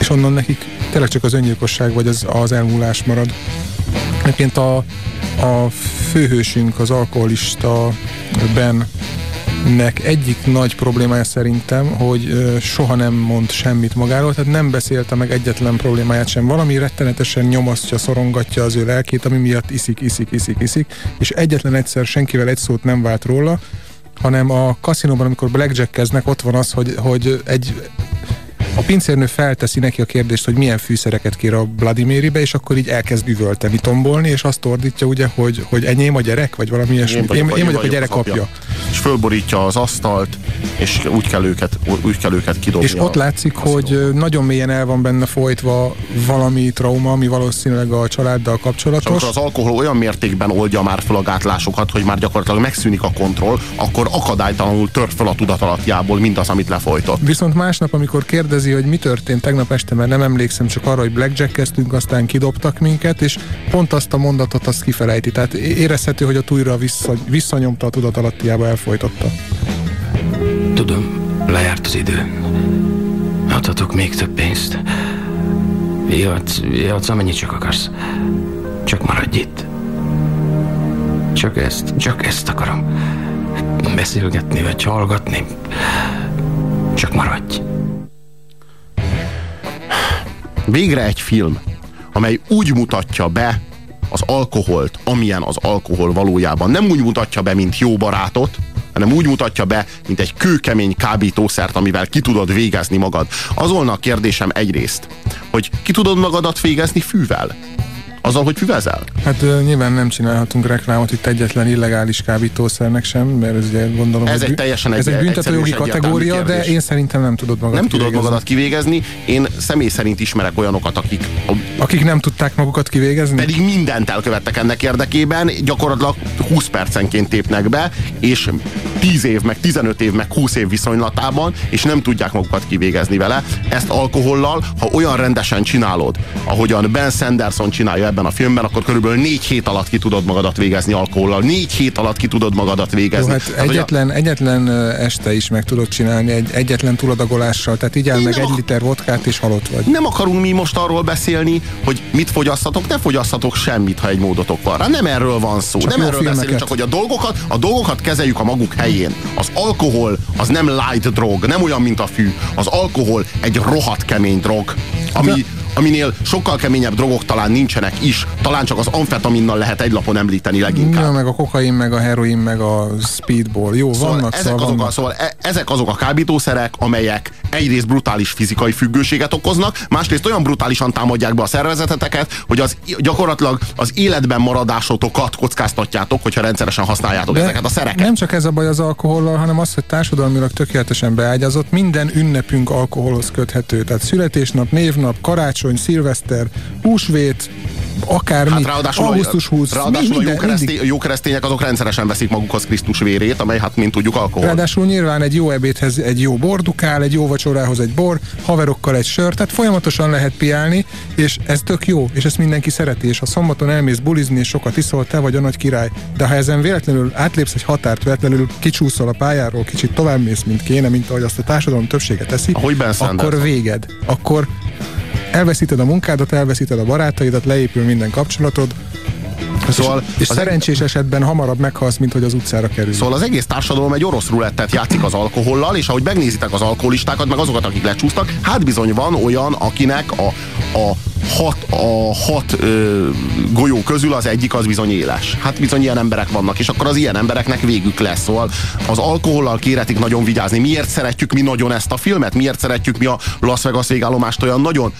és onnan nekik tényleg csak az öngyilkosság vagy az, az elmúlás marad. Egyébként a, a főhősünk, az alkoholista Ben nek egyik nagy problémája szerintem, hogy soha nem mond semmit magáról, tehát nem beszélte meg egyetlen problémáját sem. Valami rettenetesen nyomasztja, szorongatja az ő lelkét, ami miatt iszik, iszik, iszik, iszik, és egyetlen egyszer senkivel egy szót nem vált róla, hanem a kaszinóban, amikor blackjackeznek, ott van az, hogy, hogy egy a pincérnő felteszi neki a kérdést, hogy milyen fűszereket kér a Bloody Mary-be, és akkor így elkezd üvölteni, tombolni, és azt ordítja ugye, hogy, hogy enyém a gyerek, vagy valami ilyesmi. Én, én, vagyok a gyerek apja. És fölborítja az asztalt, és úgy kell őket, úgy kell őket kidobni. És ott látszik, hogy nagyon mélyen el van benne folytva valami trauma, ami valószínűleg a családdal És kapcsolatos. amikor az alkohol olyan mértékben oldja már fel a gátlásokat, hogy már gyakorlatilag megszűnik a kontroll, akkor akadálytalanul tör fel a tudatalatjából mindaz, amit lefolytott. Viszont másnap, amikor kérdezi, hogy mi történt tegnap este, mert nem emlékszem csak arra, hogy blackjackeztünk, aztán kidobtak minket, és pont azt a mondatot azt kifelejti. Tehát érezhető, hogy a újra vissza, visszanyomta a tudatalattiába, elfolytotta. Tudom, lejárt az idő. Adhatok még több pénzt. Jöhetsz, jöhetsz amennyit csak akarsz. Csak maradj itt. Csak ezt, csak ezt akarom. Beszélgetni vagy hallgatni. Csak maradj. Végre egy film, amely úgy mutatja be az alkoholt, amilyen az alkohol valójában. Nem úgy mutatja be, mint jó barátot, hanem úgy mutatja be, mint egy kőkemény kábítószert, amivel ki tudod végezni magad. Az volna a kérdésem egyrészt, hogy ki tudod magadat végezni fűvel? Azzal, hogy füvezel? Hát uh, nyilván nem csinálhatunk reklámot itt egyetlen illegális kábítószernek sem, mert ez ugye gondolom, Ez egy teljesen ez egy- egy büntetőjogi kategória, de én szerintem nem tudod magad Nem tudod kivégezni. magadat kivégezni. Én személy szerint ismerek olyanokat, akik Akik nem tudták magukat kivégezni? pedig mindent elkövettek ennek érdekében, gyakorlatilag 20 percenként tépnek be, és 10 év, meg 15 év, meg 20 év viszonylatában, és nem tudják magukat kivégezni vele. Ezt alkohollal, ha olyan rendesen csinálod, ahogyan Ben Sanderson csinálja ebben a filmben, akkor körülbelül 4 hét alatt ki tudod magadat végezni alkohollal. 4 hét alatt ki tudod magadat Jó, végezni. hát Tehát, hogy a- egyetlen, egyetlen este is meg tudod csinálni, egy egyetlen túladagolással, tehát így meg egy liter vodkát és halott vagy. Nem akarunk mi most arról beszélni, hogy mit fogyasztatok, ne fogyasztatok semmit, ha egy módotok van rá. Nem erről van szó. Csak nem jó erről filmeket. beszélünk, csak hogy a dolgokat, a dolgokat kezeljük a maguk helyén. Az alkohol az nem light drog, nem olyan, mint a fű. Az alkohol egy rohadt kemény drog, ami, aminél sokkal keményebb drogok talán nincsenek is. Talán csak az amfetaminnal lehet egy lapon említeni leginkább. Ja, meg a kokain, meg a heroin, meg a speedball. Jó, Szóval vannak, ezek, szóval azok a, vannak. szóval e- ezek azok a kábítószerek, amelyek egyrészt brutális fizikai függőséget okoznak, másrészt olyan brutálisan támadják be a szervezeteteket, hogy az gyakorlatilag az életben maradásotokat kockáztatjátok, hogyha rendszeresen használjátok ezeket a szereket. Nem csak ez a baj az alkohollal, hanem az, hogy társadalmilag tökéletesen beágyazott, minden ünnepünk alkoholhoz köthető. Tehát születésnap, névnap, karácsony, szilveszter, húsvét, akármi, Hát ráadásul, augusztus 20, ráadásul mi- a, jó minden, keresztény, mindig. jó keresztények azok rendszeresen veszik magukhoz Krisztus vérét, amely hát, mint tudjuk, alkohol. Ráadásul nyilván egy jó ebédhez egy jó bordukál, egy jó vacsorához egy bor, haverokkal egy sör, tehát folyamatosan lehet piálni, és ez tök jó, és ezt mindenki szereti, és ha szombaton elmész bulizni, és sokat iszol, te vagy a nagy király. De ha ezen véletlenül átlépsz egy határt, véletlenül kicsúszol a pályáról, kicsit tovább mész, mint kéne, mint ahogy azt a társadalom többsége teszi, Ahogy akkor véged. Akkor elveszíted a munkádat, elveszíted a barátaidat, leépül minden kapcsolatod, Szóval és, és az- szerencsés esetben hamarabb meghalsz, mint hogy az utcára kerül. Szóval az egész társadalom egy orosz rulettet játszik az alkohollal, és ahogy megnézitek az alkoholistákat, meg azokat, akik lecsúsztak, hát bizony van olyan, akinek a, a hat, a hat ö, golyó közül az egyik az bizony éles. Hát bizony ilyen emberek vannak, és akkor az ilyen embereknek végük lesz. Szóval az alkohollal kéretik nagyon vigyázni. Miért szeretjük mi nagyon ezt a filmet? Miért szeretjük mi a Las Vegas végállomást olyan nagyon?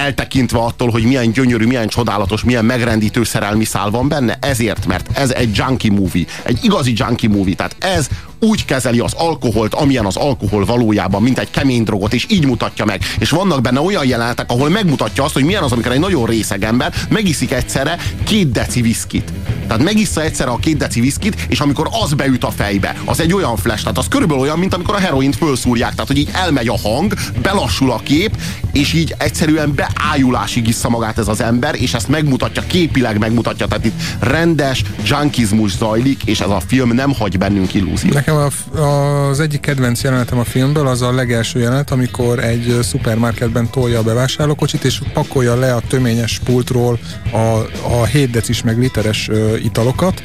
Eltekintve attól, hogy milyen gyönyörű, milyen csodálatos, milyen megrendítő szerelmi szál van benne, ezért, mert ez egy junkie movie, egy igazi junkie movie, tehát ez úgy kezeli az alkoholt, amilyen az alkohol valójában, mint egy kemény drogot, és így mutatja meg. És vannak benne olyan jelenetek, ahol megmutatja azt, hogy milyen az, amikor egy nagyon részeg ember megiszik egyszerre két deci viszkit. Tehát megissza egyszerre a két deci viszkit, és amikor az beüt a fejbe, az egy olyan flash, tehát az körülbelül olyan, mint amikor a heroint fölszúrják, tehát hogy így elmegy a hang, belassul a kép, és így egyszerűen beájulásig issza magát ez az ember, és ezt megmutatja, képileg megmutatja, tehát itt rendes junkizmus zajlik, és ez a film nem hagy bennünk illúziót. Nekem a, az egyik kedvenc jelenetem a filmből az a legelső jelenet, amikor egy szupermarketben tolja a bevásárlókocsit, és pakolja le a töményes pultról a, a 7 decis meg literes ö, italokat,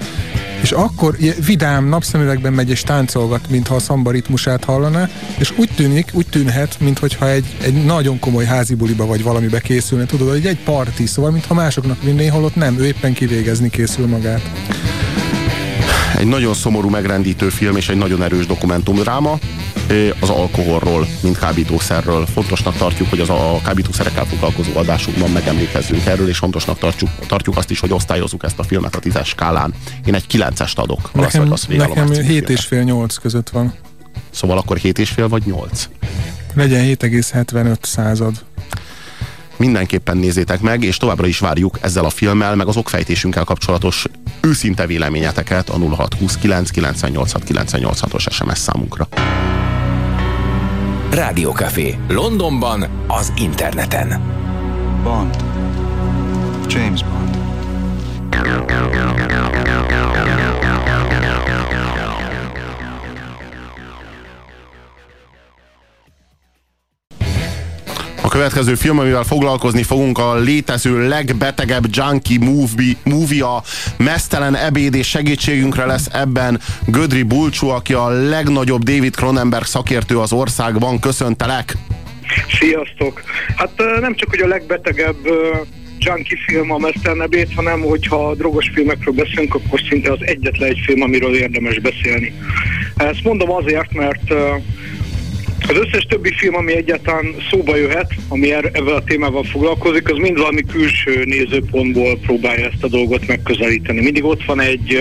és akkor vidám napszemüvegben megy és táncolgat, mintha a szamba ritmusát hallaná, és úgy tűnik, úgy tűnhet, mintha egy, egy nagyon komoly házi buliba vagy valamibe készülne, tudod, hogy egy parti, szóval mintha másoknak vinné, holott nem, ő éppen kivégezni készül magát. Egy nagyon szomorú, megrendítő film és egy nagyon erős dokumentumdráma az alkoholról, mint kábítószerről. Fontosnak tartjuk, hogy az a kábítószerekkel foglalkozó adásunkban megemlékezzünk erről, és fontosnak tartjuk, tartjuk azt is, hogy osztályozzuk ezt a filmet a tízes skálán. Én egy kilencest adok. Nekem, nekem című 7 filmnek. és fél 8 között van. Szóval akkor 7 és fél vagy 8. Legyen 7,75 század. Mindenképpen nézzétek meg, és továbbra is várjuk ezzel a filmmel, meg az okfejtésünkkel kapcsolatos őszinte véleményeteket a 0629 986 986-os SMS számunkra. Rádiókafé. Londonban, az interneten. Bond. James Bond. Következő film, amivel foglalkozni fogunk, a létező legbetegebb junkie movie, movie a Mesztelen ebéd, és segítségünkre lesz ebben Gödri Bulcsú, aki a legnagyobb David Cronenberg szakértő az országban. Köszöntelek! Sziasztok! Hát nem csak, hogy a legbetegebb junkie film a Mesztelen ebéd, hanem hogyha drogos filmekről beszélünk, akkor szinte az egyetlen egy film, amiről érdemes beszélni. Ezt mondom azért, mert az összes többi film, ami egyáltalán szóba jöhet, ami er, ebben a témával foglalkozik, az mind valami külső nézőpontból próbálja ezt a dolgot megközelíteni. Mindig ott van egy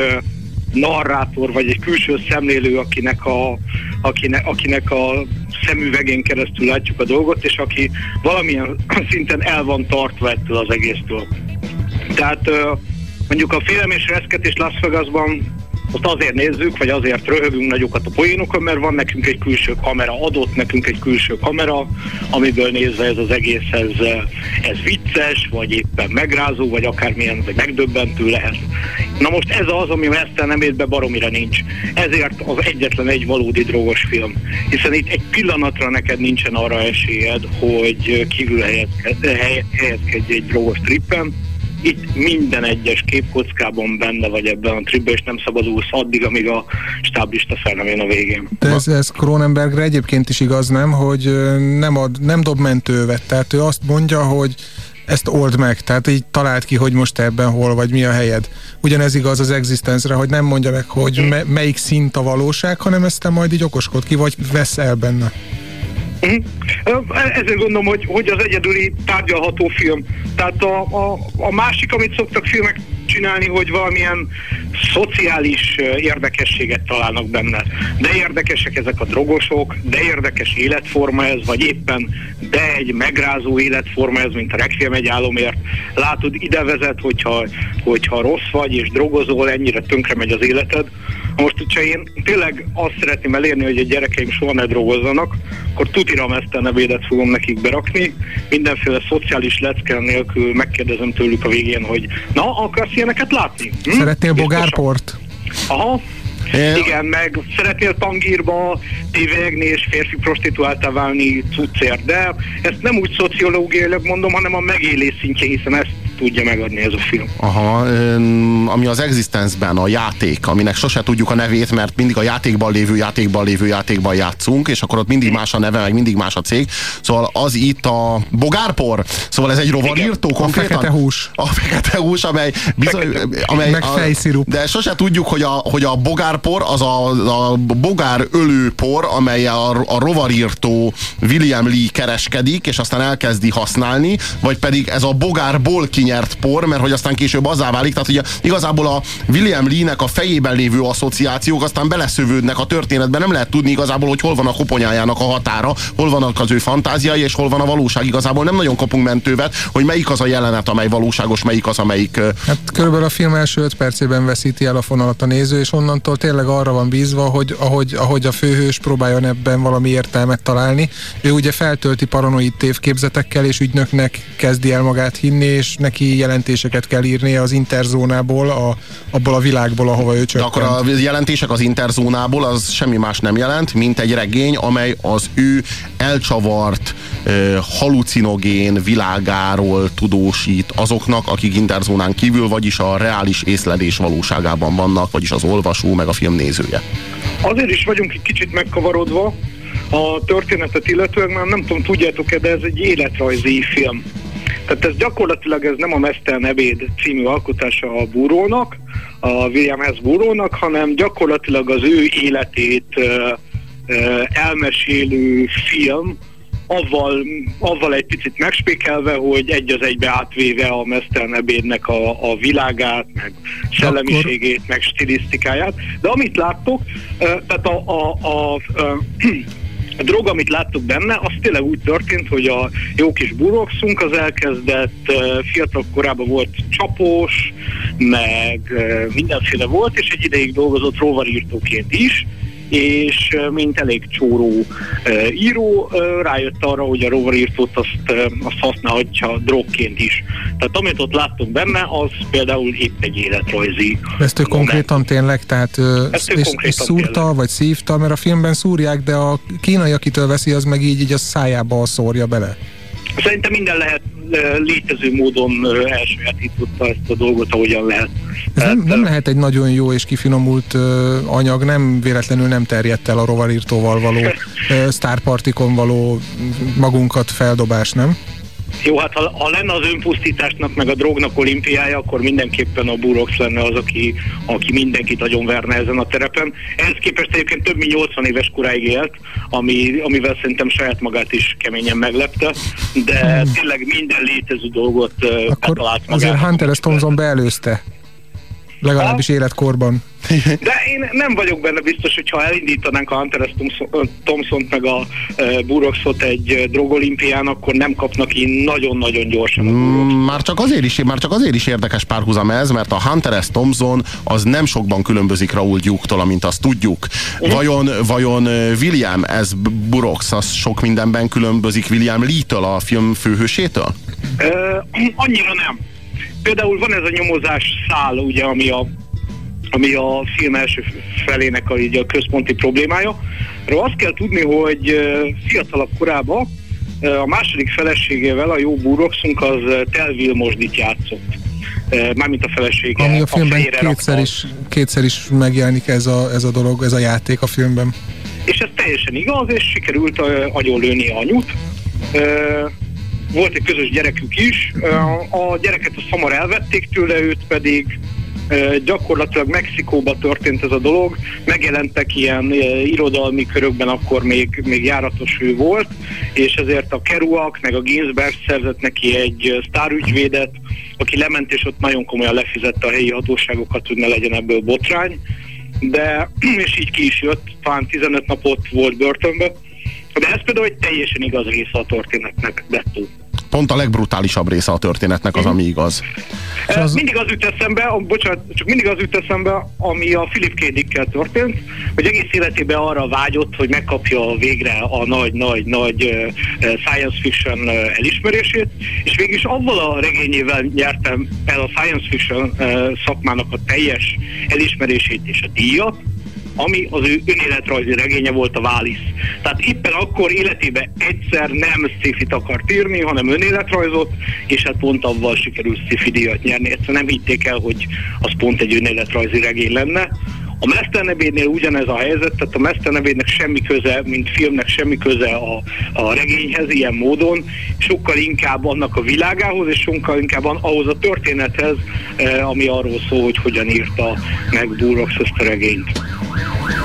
narrátor, vagy egy külső szemlélő, akinek a, akinek, akinek a szemüvegén keresztül látjuk a dolgot, és aki valamilyen <clears throat> szinten el van tartva ettől az egésztől. Tehát mondjuk a film és reszketés Las Vegasban azt azért nézzük, vagy azért röhögünk nagyokat a poénokon, mert van nekünk egy külső kamera, adott nekünk egy külső kamera, amiből nézve ez az egész, ez, ez vicces, vagy éppen megrázó, vagy akármilyen, vagy megdöbbentő lehet. Na most ez az, ami Western emétben baromira nincs. Ezért az egyetlen egy valódi drogos film. Hiszen itt egy pillanatra neked nincsen arra esélyed, hogy kívül helyezkedj egy drogos trippen, itt minden egyes képkockában benne vagy ebben a tripben, és nem szabadulsz addig, amíg a stáblista fel nem jön a végén. De ez, ez Cronenbergre egyébként is igaz, nem? Hogy nem, ad, nem dob mentővet. Tehát ő azt mondja, hogy ezt old meg, tehát így talált ki, hogy most ebben hol vagy, mi a helyed. Ugyanez igaz az existence hogy nem mondja meg, hogy me- melyik szint a valóság, hanem ezt te majd így okoskod ki, vagy vesz el benne. Mhm. Ezért gondolom, hogy, hogy az egyedüli tárgyalható film. Tehát a, a, a másik, amit szoktak filmek csinálni, hogy valamilyen szociális érdekességet találnak benne. De érdekesek ezek a drogosok, de érdekes életforma ez, vagy éppen de egy megrázó életforma ez, mint a Requiem egy álomért. Látod, ide vezet, hogyha, hogyha rossz vagy és drogozol, ennyire tönkre megy az életed. Most, hogyha én tényleg azt szeretném elérni, hogy a gyerekeim soha ne drogozzanak, akkor tutira ezt a nevédet fogom nekik berakni. Mindenféle szociális lecke nélkül megkérdezem tőlük a végén, hogy na, akarsz ilyeneket látni? Hm? Szeretnél bogárport? Aha. Igen, meg szeretnél tangírba tévegni és férfi prostituáltá válni cuccért, de ezt nem úgy szociológiailag mondom, hanem a megélés szintje, hiszen ezt tudja megadni ez a film. Aha, ami az Existence-ben a játék, aminek sose tudjuk a nevét, mert mindig a játékban lévő játékban lévő játékban játszunk, és akkor ott mindig más a neve, meg mindig más a cég. Szóval az itt a bogárpor, szóval ez egy rovarírtó konkrétan. A fekete hús. A fekete hús, amely bizony, amely Meg a, fejszirup. de sose tudjuk, hogy a, hogy a bogárpor az a, a bogár ölőpor, amely a, a rovarírtó William Lee kereskedik, és aztán elkezdi használni, vagy pedig ez a bogárból kinyert por, mert hogy aztán később azzá válik, tehát ugye igazából a William Lee-nek a fejében lévő asszociációk aztán beleszövődnek a történetben, nem lehet tudni igazából, hogy hol van a koponyájának a határa, hol vannak az ő fantáziái, és hol van a valóság. Igazából nem nagyon kapunk mentővet, hogy melyik az a jelenet, amely valóságos, melyik az, amelyik Hát körülbelül a film első öt percében veszíti el a fonalat a néző, és onnantól tényleg arra van bízva, hogy ahogy, ahogy a főhős próbáljon ebben valami értelmet találni. Ő ugye feltölti paranoid tévképzetekkel, és ügynöknek kezdi el magát hinni, és neki jelentéseket kell írnia az interzónából, a, abból a világból, ahova ő De csökkent. akkor a jelentések az interzónából az semmi más nem jelent, mint egy regény, amely az ő elcsavart, halucinogén világáról tudósít azoknak, akik interzónán kívül, vagyis a reális észlelés valóságában vannak, vagyis az olvasó, meg a film nézője. Azért is vagyunk egy kicsit megkavarodva a történetet illetően, mert nem tudom, tudjátok-e, de ez egy életrajzi film. Tehát ez gyakorlatilag ez nem a Mesztelen Ebéd című alkotása a búrónak, a William S. búrónak, hanem gyakorlatilag az ő életét elmesélő film, avval, avval egy picit megspékelve, hogy egy az egybe átvéve a Mesztelen Ebédnek a, a világát, meg szellemiségét, meg stilisztikáját. De amit láttok, tehát a, a, a, a a drog, amit láttuk benne, az tényleg úgy történt, hogy a jó kis buroxunk az elkezdett, fiatal korában volt csapós, meg mindenféle volt, és egy ideig dolgozott rovarírtóként is, és mint elég csóró író rájött arra, hogy a rovarírtót azt, azt használhatja drogként is. Tehát amit ott láttunk benne, az például épp egy életrajzi Ezt ő konkrétan tényleg, tehát Ezt és, és konkrétan szúrta, vagy szívta, mert a filmben szúrják, de a kínai, akitől veszi, az meg így, így a szájába szórja bele. Szerintem minden lehet létező módon elsajátította ezt a dolgot, ahogyan lehet. Ez nem, nem lehet egy nagyon jó és kifinomult anyag, nem véletlenül nem terjedt el a rovarírtóval való <laughs> sztárpartikon való magunkat feldobás, nem? Jó, hát ha, ha lenne az önpusztításnak meg a drognak olimpiája, akkor mindenképpen a Burox lenne az, aki, aki mindenkit agyon verne ezen a terepen. Ehhez képest egyébként több mint 80 éves koráig élt, ami, amivel szerintem saját magát is keményen meglepte, de hmm. tényleg minden létező dolgot uh, Akkor azért Hunter S. Thompson beelőzte. Legalábbis életkorban. De én nem vagyok benne biztos, hogy ha elindítanánk a Hunter S. Thompson-t meg a Buroxot egy drogolimpián, akkor nem kapnak ki nagyon-nagyon gyorsan a Mm, Már csak, azért is, már csak azért is érdekes párhuzam ez, mert a Hunter S. Thompson az nem sokban különbözik Raúl Duke-tól, amint azt tudjuk. Vajon, vajon uh, William ez Burox, az sok mindenben különbözik William Lee-től, a film főhősétől? Uh, annyira nem. Például van ez a nyomozás szál, ugye, ami a ami a film első felének a, így a központi problémája. Arról azt kell tudni, hogy fiatalabb korában a második feleségével a jó búroxunk az Tel Vilmosdit játszott. Mármint a felesége. Ami a filmben fejére kétszer rakta. is, kétszer is megjelenik ez a, ez a dolog, ez a játék a filmben. És ez teljesen igaz, és sikerült ö, agyonlőni anyut. Ö, Volt egy közös gyerekük is. A gyereket a hamar elvették tőle, őt pedig gyakorlatilag Mexikóba történt ez a dolog. Megjelentek ilyen irodalmi körökben, akkor még, még járatos ő volt, és ezért a Kerouac meg a Ginsberg szerzett neki egy sztárügyvédet, aki lement és ott nagyon komolyan lefizette a helyi hatóságokat, hogy ne legyen ebből botrány de <clears throat> és így ki is jött, talán 15 napot volt börtönbe. De ez például egy teljesen igaz része a történetnek, dettó. Pont a legbrutálisabb része a történetnek az, ami igaz. Az... Mindig az jut eszembe, a, bocsánat, csak mindig az jut eszembe, ami a Philip K. Dickkel történt, hogy egész életében arra vágyott, hogy megkapja végre a nagy-nagy-nagy science fiction elismerését, és végül is avval a regényével nyertem el a science fiction szakmának a teljes elismerését és a díjat, ami az ő önéletrajzi regénye volt a Válisz. Tehát éppen akkor életében egyszer nem sci akart írni, hanem önéletrajzot, és hát pont avval sikerült sci díjat nyerni. Egyszer nem hitték el, hogy az pont egy önéletrajzi regény lenne. A Meszternebédnél ugyanez a helyzet, tehát a Meszternebédnek semmi köze, mint filmnek semmi köze a, a regényhez ilyen módon, sokkal inkább annak a világához, és sokkal inkább ahhoz a történethez, eh, ami arról szól, hogy hogyan írta meg Burroughs ezt a regényt.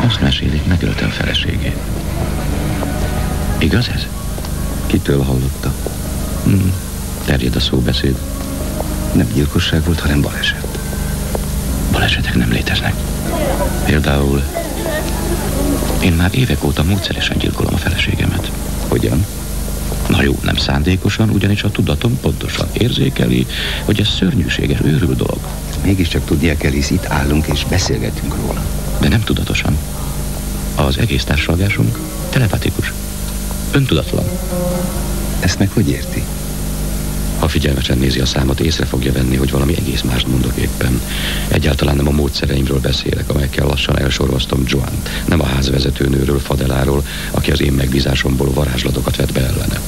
Azt mesélik, megölte a feleségét. Igaz ez? Kitől hallotta? Hmm. Terjed a szóbeszéd. Nem gyilkosság volt, hanem baleset. Balesetek nem léteznek. Például én már évek óta módszeresen gyilkolom a feleségemet. Hogyan? Na jó, nem szándékosan, ugyanis a tudatom pontosan érzékeli, hogy ez szörnyűséges, őrül dolog. Mégiscsak tudnia kell, hisz itt állunk és beszélgetünk róla. De nem tudatosan. Az egész társalgásunk telepatikus. Öntudatlan. Ezt meg hogy érti? Ha figyelmesen nézi a számot, észre fogja venni, hogy valami egész mást mondok éppen. Egyáltalán nem a módszereimről beszélek, amelyekkel lassan elsorvasztom Joan. Nem a házvezetőnőről, Fadeláról, aki az én megbízásomból varázslatokat vet be ellene.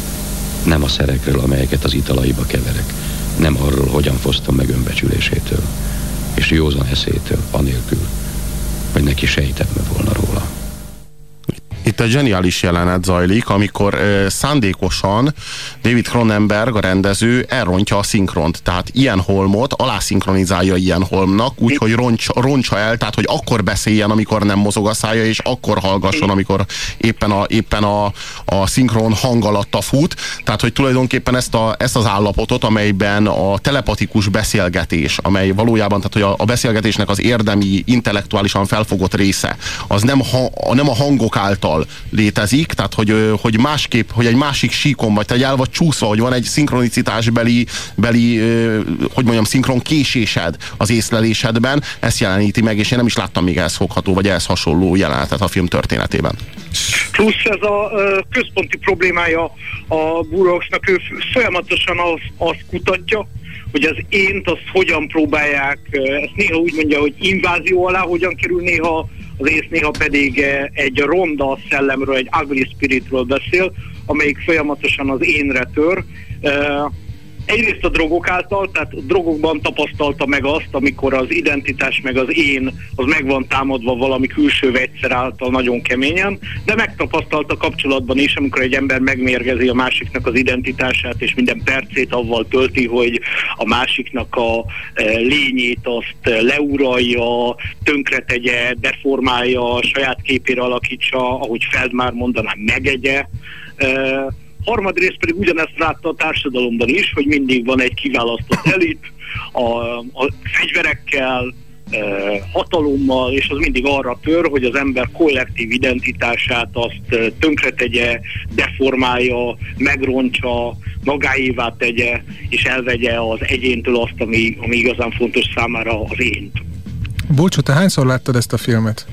Nem a szerekről, amelyeket az italaiba keverek. Nem arról, hogyan fosztom meg önbecsülésétől. És józan eszétől, anélkül, hogy neki sejtetme volna róla. Itt egy zseniális jelenet zajlik, amikor uh, szándékosan David Cronenberg, a rendező, elrontja a szinkront. Tehát ilyen holmot alászinkronizálja ilyen holmnak, úgyhogy roncs, roncsa el, tehát hogy akkor beszéljen, amikor nem mozog a szája, és akkor hallgasson, amikor éppen a, éppen a, a szinkron hang alatta fut. Tehát, hogy tulajdonképpen ezt, a, ezt az állapotot, amelyben a telepatikus beszélgetés, amely valójában, tehát hogy a, a beszélgetésnek az érdemi, intellektuálisan felfogott része, az nem, ha, nem a hangok által létezik, tehát hogy, hogy másképp, hogy egy másik síkon vagy, te el vagy csúszva, hogy van egy szinkronicitásbeli, beli, hogy mondjam, szinkron késésed az észlelésedben, ezt jeleníti meg, és én nem is láttam még ehhez fogható, vagy ehhez hasonló jelenetet a film történetében. Plusz ez a központi problémája a Burroughsnak, ő folyamatosan azt, azt kutatja, hogy az ént azt hogyan próbálják, ezt néha úgy mondja, hogy invázió alá hogyan kerül, néha az ész néha pedig egy ronda szellemről, egy ugly spiritről beszél, amelyik folyamatosan az énre tör. Egyrészt a drogok által, tehát a drogokban tapasztalta meg azt, amikor az identitás meg az én az meg van támadva valami külső vegyszer által nagyon keményen, de megtapasztalta kapcsolatban is, amikor egy ember megmérgezi a másiknak az identitását, és minden percét avval tölti, hogy a másiknak a e, lényét azt e, leuralja, tönkretegye, deformálja, saját képére alakítsa, ahogy Feldmár mondaná, megegye. Harmadrészt pedig ugyanezt látta a társadalomban is, hogy mindig van egy kiválasztott elit, a, a fegyverekkel, e, hatalommal, és az mindig arra tör, hogy az ember kollektív identitását azt e, tönkretegye, deformálja, megrontsa, magáévá tegye, és elvegye az egyéntől azt, ami, ami igazán fontos számára az ént. Bulcsó, te hányszor láttad ezt a filmet?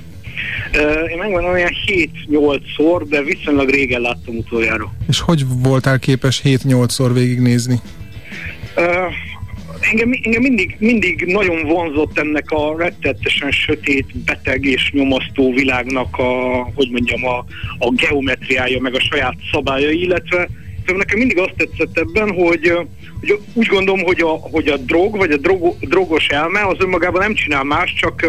Én megmondom, olyan 7-8-szor, de viszonylag régen láttam utoljára. És hogy voltál képes 7-8-szor végignézni? Engem, engem mindig, mindig nagyon vonzott ennek a rettetesen sötét, beteg és nyomasztó világnak a, hogy mondjam, a, a geometriája, meg a saját szabályai, illetve nekem mindig azt tetszett ebben, hogy hogy úgy gondolom, hogy a, hogy a drog, vagy a drogo, drogos elme az önmagában nem csinál más, csak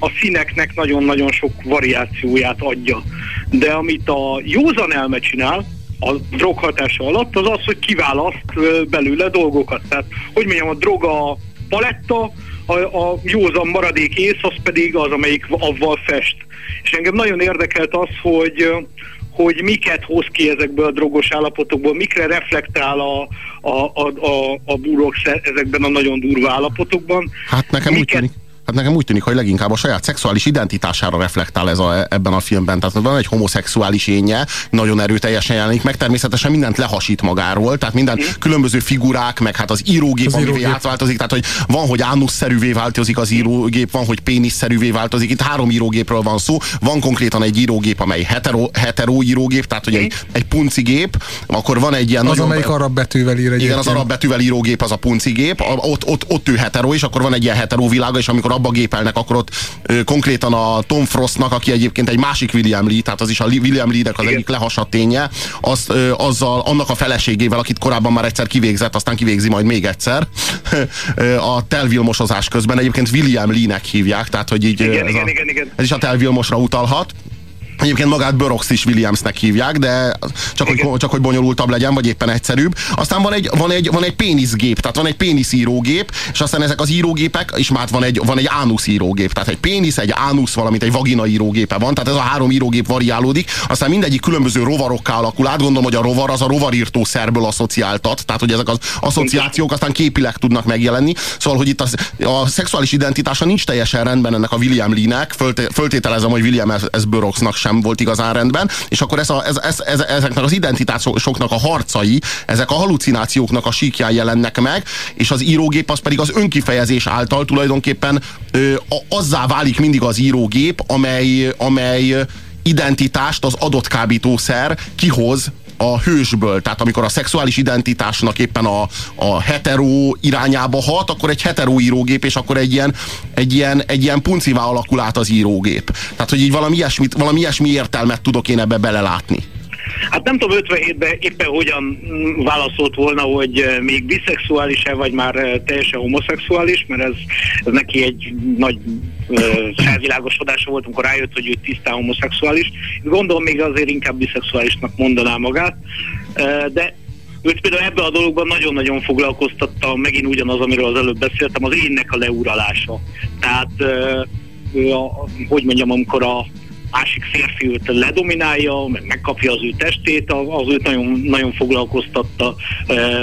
a színeknek nagyon-nagyon sok variációját adja. De amit a józan elme csinál, a drog hatása alatt, az az, hogy kiválaszt belőle dolgokat. Tehát, hogy mondjam, a drog a paletta, a, a józan maradék ész, az pedig az, amelyik avval fest. És engem nagyon érdekelt az, hogy hogy miket hoz ki ezekből a drogos állapotokból, mikre reflektál a, a, a, a, a búrok ezekben a nagyon durva állapotokban. Hát nekem miket... úgy tűnik Hát nekem úgy tűnik, hogy leginkább a saját szexuális identitására reflektál ez a, ebben a filmben. Tehát van egy homoszexuális énje, nagyon erőteljesen jelenik meg, természetesen mindent lehasít magáról, tehát minden mm. különböző figurák, meg hát az írógép, az amivé írógép. átváltozik, tehát hogy van, hogy ánuszszerűvé változik az írógép, van, hogy péniszerűvé változik, itt három írógépről van szó, van konkrétan egy írógép, amely hetero, hetero írógép, tehát hogy egy, egy puncigép, akkor van egy ilyen... Az, nagyon, amelyik arab betűvel ír Igen, az arab betűvel írógép az a puncigép, ott, ott, ott ő hetero, és akkor van egy ilyen hetero világa, és amikor abba gépelnek, akkor ott ö, konkrétan a Tom Frostnak, aki egyébként egy másik William Lee, tehát az is a William Lee-nek az Igen. egyik lehasadt ténye, az, ö, azzal, annak a feleségével, akit korábban már egyszer kivégzett, aztán kivégzi majd még egyszer, <laughs> a telvilmosozás közben egyébként William Lee-nek hívják, tehát hogy így igen, ez, igen, a, igen, igen. ez is a telvilmosra utalhat. Egyébként magát Burroughs is Williamsnek hívják, de csak hogy, csak hogy bonyolultabb legyen, vagy éppen egyszerűbb. Aztán van egy, van egy, van egy péniszgép, tehát van egy péniszírógép, és aztán ezek az írógépek, és már van egy, van egy ánusz írógép, tehát egy pénisz, egy ánusz, valamint egy vagina írógépe van, tehát ez a három írógép variálódik, aztán mindegyik különböző rovarokká alakul. Át gondolom, hogy a rovar az a rovarírtó szerből asszociáltat, tehát hogy ezek az asszociációk aztán képileg tudnak megjelenni. Szóval, hogy itt a, a szexuális identitása nincs teljesen rendben ennek a William Lee-nek, föltételezem, hogy William S. Burroughsnak sem sem volt igazán rendben, és akkor ez a, ez, ez, ez, ezeknek az identitásoknak a harcai, ezek a halucinációknak a síkján jelennek meg, és az írógép az pedig az önkifejezés által tulajdonképpen ö, azzá válik mindig az írógép, amely, amely identitást az adott kábítószer kihoz a hősből, tehát amikor a szexuális identitásnak éppen a, a hetero irányába hat, akkor egy hetero írógép, és akkor egy ilyen, egy ilyen, egy ilyen puncivá alakul át az írógép. Tehát, hogy így valami, ilyesmit, valami ilyesmi értelmet tudok én ebbe belelátni. Hát nem tudom 57-ben éppen hogyan válaszolt volna, hogy eh, még biszexuális-e, vagy már eh, teljesen homoszexuális, mert ez, ez neki egy nagy uh, felvilágosodása volt, amikor rájött, hogy ő tisztán homoszexuális. Gondolom még azért inkább biszexuálisnak mondaná magát, de őt például ebben a dologban nagyon-nagyon foglalkoztatta megint ugyanaz, amiről az előbb beszéltem, az énnek a leuralása. Tehát, uh, a, hogy mondjam, amikor a másik férfi őt ledominálja, meg megkapja az ő testét, az őt nagyon, nagyon foglalkoztatta,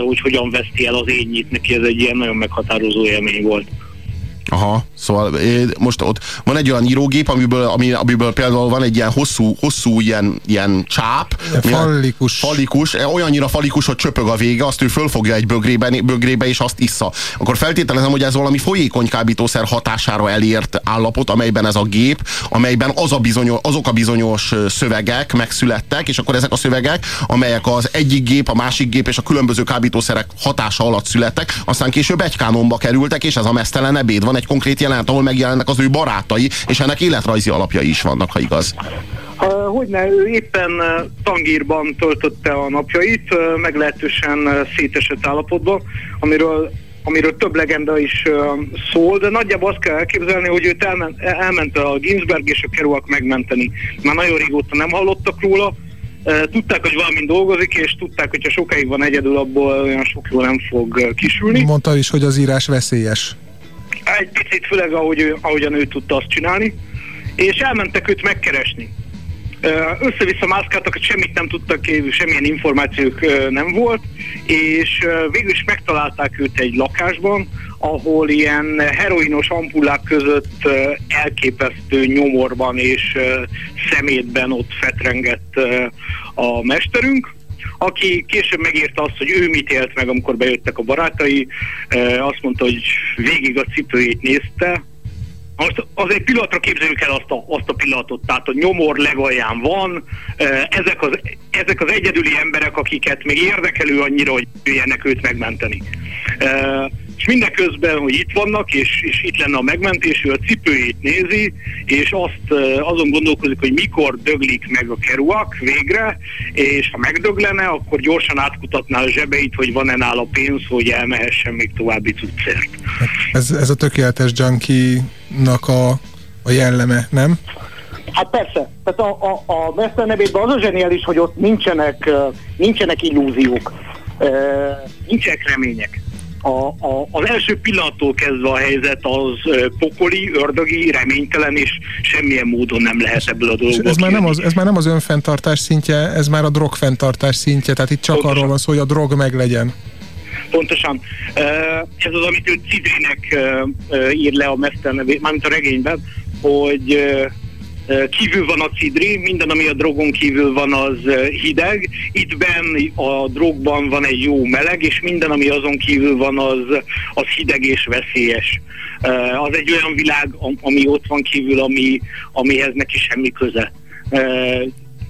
hogy hogyan veszti el az énnyit, neki ez egy ilyen nagyon meghatározó élmény volt. Aha, szóval most ott van egy olyan írógép, amiből, ami, amiből például van egy ilyen hosszú, hosszú ilyen, ilyen csáp. Fallikus. Fallikus, e, olyannyira fallikus, hogy csöpög a vége, azt ő fölfogja egy bögrében, bögrébe, és azt issza. Akkor feltételezem, hogy ez valami folyékony kábítószer hatására elért állapot, amelyben ez a gép, amelyben az a bizonyos, azok a bizonyos szövegek megszülettek, és akkor ezek a szövegek, amelyek az egyik gép, a másik gép és a különböző kábítószerek hatása alatt születtek, aztán később egy kánonba kerültek, és ez a mesztelen ebéd van egy konkrét jelenet, ahol megjelennek az ő barátai, és ennek életrajzi alapjai is vannak, ha igaz. Hogyne, ő éppen Tangírban töltötte a napjait, meglehetősen szétesett állapotban, amiről amiről több legenda is szól, de nagyjából azt kell elképzelni, hogy őt elment, elment a Ginsberg és a Kerouac megmenteni. Már nagyon régóta nem hallottak róla, tudták, hogy valamin dolgozik, és tudták, hogy ha sokáig van egyedül, abból olyan sok jó nem fog kisülni. Mondta is, hogy az írás veszélyes. Egy picit, főleg ahogy, ő, ahogyan ő tudta azt csinálni, és elmentek őt megkeresni. Össze-vissza mászkáltak, semmit nem tudtak, semmilyen információk nem volt, és végül is megtalálták őt egy lakásban, ahol ilyen heroinos ampullák között elképesztő nyomorban és szemétben ott fetrengett a mesterünk, aki később megírta azt, hogy ő mit élt meg, amikor bejöttek a barátai, azt mondta, hogy végig a cipőjét nézte, most az egy pillanatra képzeljük el azt a, azt a pillanatot, tehát a nyomor legalján van, ezek az, ezek az egyedüli emberek, akiket még érdekelő annyira, hogy jöjjenek őt megmenteni. És mindeközben, hogy itt vannak, és, és itt lenne a megmentés, ő a cipőjét nézi, és azt azon gondolkozik, hogy mikor döglik meg a keruak végre, és ha megdöglene, akkor gyorsan átkutatná a zsebeit, hogy van-e nála pénz, hogy elmehessen még további cuccért. Ez, ez a tökéletes junkie-nak a, a jelleme, nem? Hát persze. Tehát a, a, a Meszternebétben az a zseniális, hogy ott nincsenek, nincsenek illúziók, nincsenek remények a, a, az első pillanattól kezdve a helyzet az pokoli, ördögi, reménytelen, és semmilyen módon nem lehet ebből a dologból ez már, nem az, ez már nem az önfenntartás szintje, ez már a drogfenntartás szintje, tehát itt csak Pontosan. arról van szó, hogy a drog meglegyen. Pontosan. Ez az, amit ő Cidrinek ír le a Mester nevét, mármint a regényben, hogy kívül van a cidri, minden, ami a drogon kívül van, az hideg. Itt benn a drogban van egy jó meleg, és minden, ami azon kívül van, az, az hideg és veszélyes. Az egy olyan világ, ami ott van kívül, ami, amihez neki semmi köze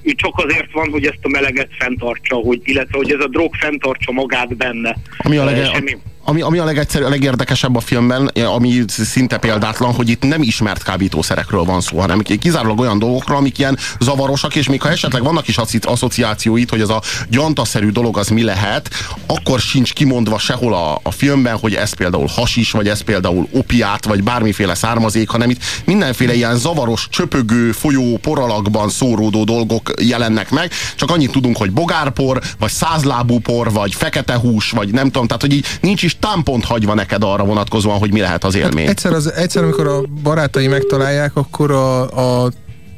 ő csak azért van, hogy ezt a meleget fenntartsa, hogy, illetve hogy ez a drog fenntartsa magát benne. Ami a, lege, Semmi ami, ami a legegyszerű, a legérdekesebb a filmben, ami szinte példátlan, hogy itt nem ismert kábítószerekről van szó, hanem kizárólag olyan dolgokról, amik ilyen zavarosak, és még ha esetleg vannak is asszociációit, hogy ez a gyantaszerű dolog az mi lehet, akkor sincs kimondva sehol a, a filmben, hogy ez például hasis, vagy ez például opiát, vagy bármiféle származék, hanem itt mindenféle ilyen zavaros, csöpögő, folyó, poralakban szóródó dolgok jelennek meg, csak annyit tudunk, hogy bogárpor, vagy százlábú por, vagy fekete hús, vagy nem tudom, tehát hogy így nincs is támpont hagyva neked arra vonatkozóan, hogy mi lehet az élmény. Hát egyszer, az, egyszer, amikor a barátai megtalálják, akkor a, a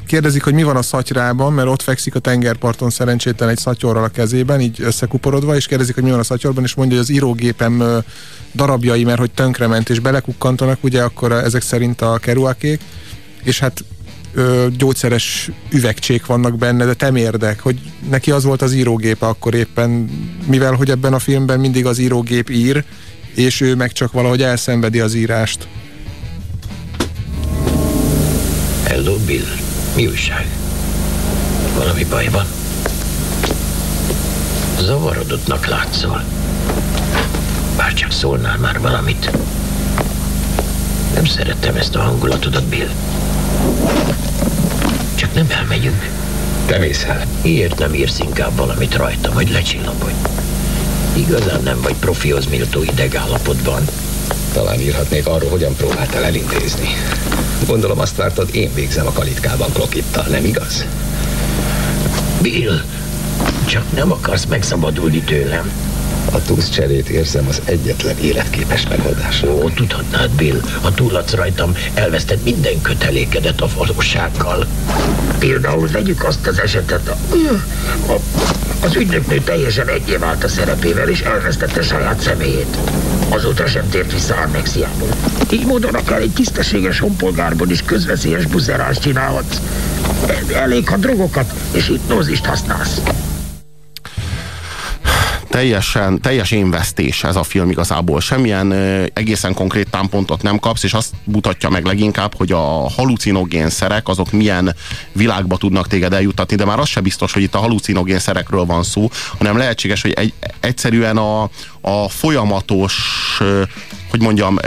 kérdezik, hogy mi van a szatyrában, mert ott fekszik a tengerparton szerencsétlen egy szatyorral a kezében, így összekuporodva, és kérdezik, hogy mi van a szatyorban, és mondja, hogy az írógépem darabjai, mert hogy tönkrement és belekukkantanak, ugye akkor ezek szerint a keruakék, és hát ö, gyógyszeres üvegcsék vannak benne, de temérdek, hogy neki az volt az írógépe akkor éppen, mivel hogy ebben a filmben mindig az írógép ír, és ő meg csak valahogy elszenvedi az írást. Hello, Bill. Mi újság? Valami baj van? Zavarodottnak látszol. Bár csak szólnál már valamit. Nem szerettem ezt a hangulatodat, Bill. Csak nem elmegyünk. Te mész el. Miért nem írsz inkább valamit rajtam, hogy lecsillapodj? Igazán nem vagy profihoz méltó idegállapotban. Talán írhatnék arról, hogyan próbáltál elintézni. Gondolom azt vártad, én végzem a kalitkában klokittal, nem igaz? Bill, csak nem akarsz megszabadulni tőlem. A túsz cserét érzem az egyetlen életképes megoldás. Ó, tudhatnád, Bill, ha túladsz rajtam, elveszted minden kötelékedet a valósággal. Például vegyük azt az esetet, a, a, az ügynöknő teljesen egyé vált a szerepével, és elvesztette saját személyét. Azóta sem tért vissza Annexiából. Így módon akár egy tisztességes honpolgárban is közveszélyes buzerást csinálhatsz. Elég, ha drogokat és hipnózist használsz teljesen, teljes énvesztés ez a film igazából. Semmilyen egészen konkrét támpontot nem kapsz, és azt mutatja meg leginkább, hogy a halucinogén szerek azok milyen világba tudnak téged eljutatni, de már az se biztos, hogy itt a halucinogén szerekről van szó, hanem lehetséges, hogy egy, egyszerűen a, a folyamatos hogy mondjam,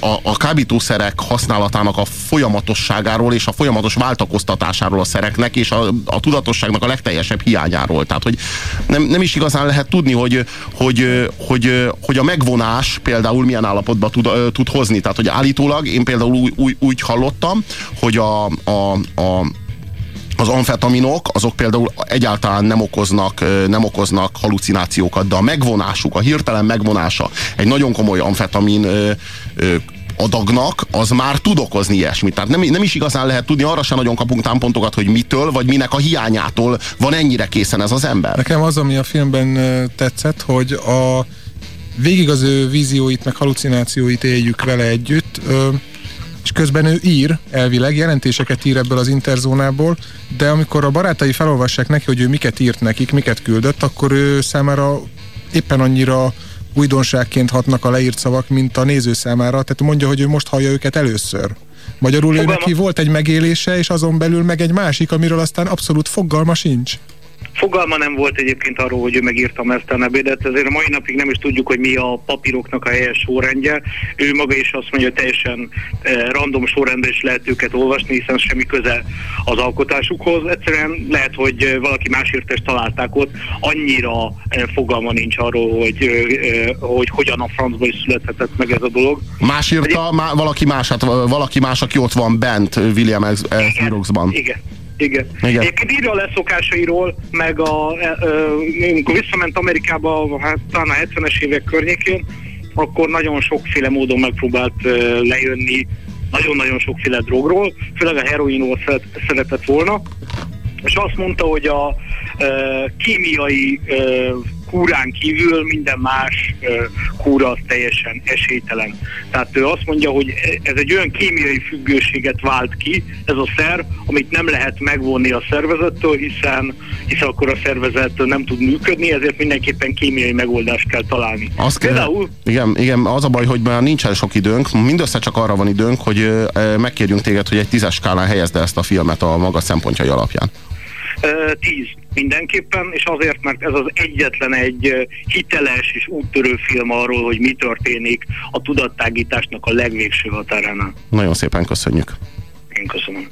a, a kábítószerek használatának a folyamatosságáról és a folyamatos váltakoztatásáról a szereknek és a, a tudatosságnak a legteljesebb hiányáról. Tehát, hogy nem, nem is igazán lehet tudni, hogy, hogy, hogy, hogy a megvonás például milyen állapotba tud, tud hozni. Tehát, hogy állítólag én például úgy, úgy, úgy hallottam, hogy a, a, a az amfetaminok, azok például egyáltalán nem okoznak, nem okoznak halucinációkat, de a megvonásuk, a hirtelen megvonása egy nagyon komoly amfetamin adagnak, az már tud okozni ilyesmit. Tehát nem, nem is igazán lehet tudni, arra sem nagyon kapunk támpontokat, hogy mitől, vagy minek a hiányától van ennyire készen ez az ember. Nekem az, ami a filmben tetszett, hogy a végig az ő vízióit, meg halucinációit éljük vele együtt, és közben ő ír, elvileg jelentéseket ír ebből az interzónából, de amikor a barátai felolvassák neki, hogy ő miket írt nekik, miket küldött, akkor ő számára éppen annyira újdonságként hatnak a leírt szavak, mint a néző számára, tehát mondja, hogy ő most hallja őket először. Magyarul ő neki volt egy megélése, és azon belül meg egy másik, amiről aztán abszolút fogalma sincs. Fogalma nem volt egyébként arról, hogy ő megírta a Meszternebédet, ezért a mai napig nem is tudjuk, hogy mi a papíroknak a helyes sorrendje. Ő maga is azt mondja, hogy teljesen eh, random sorrendben is lehet őket olvasni, hiszen semmi köze az alkotásukhoz. Egyszerűen lehet, hogy eh, valaki más írta és találták ott, annyira eh, fogalma nincs arról, hogy, hogy hogyan a francba is születhetett meg ez a dolog. Más írta, má, valaki más, hát valaki más, aki ott van bent William Xeroxban. Igen. Igen. Igen. Egyébként írja a leszokásairól, meg a, e, e, amikor visszament Amerikába, hát talán a 70-es évek környékén, akkor nagyon sokféle módon megpróbált e, lejönni nagyon-nagyon sokféle drogról, főleg a heroinról szeretett volna, és azt mondta, hogy a kémiai e, kúrán kívül minden más kúra teljesen esélytelen. Tehát ő azt mondja, hogy ez egy olyan kémiai függőséget vált ki, ez a szer, amit nem lehet megvonni a szervezettől, hiszen, hiszen akkor a szervezet nem tud működni, ezért mindenképpen kémiai megoldást kell találni. Azt kell, Például, igen, igen, az a baj, hogy már nincsen sok időnk, mindössze csak arra van időnk, hogy megkérjünk téged, hogy egy tízes skálán helyezd ezt a filmet a maga szempontjai alapján. Tíz mindenképpen, és azért, mert ez az egyetlen egy hiteles és úttörő film arról, hogy mi történik a tudattágításnak a legvégső határánál. Nagyon szépen köszönjük. Én köszönöm.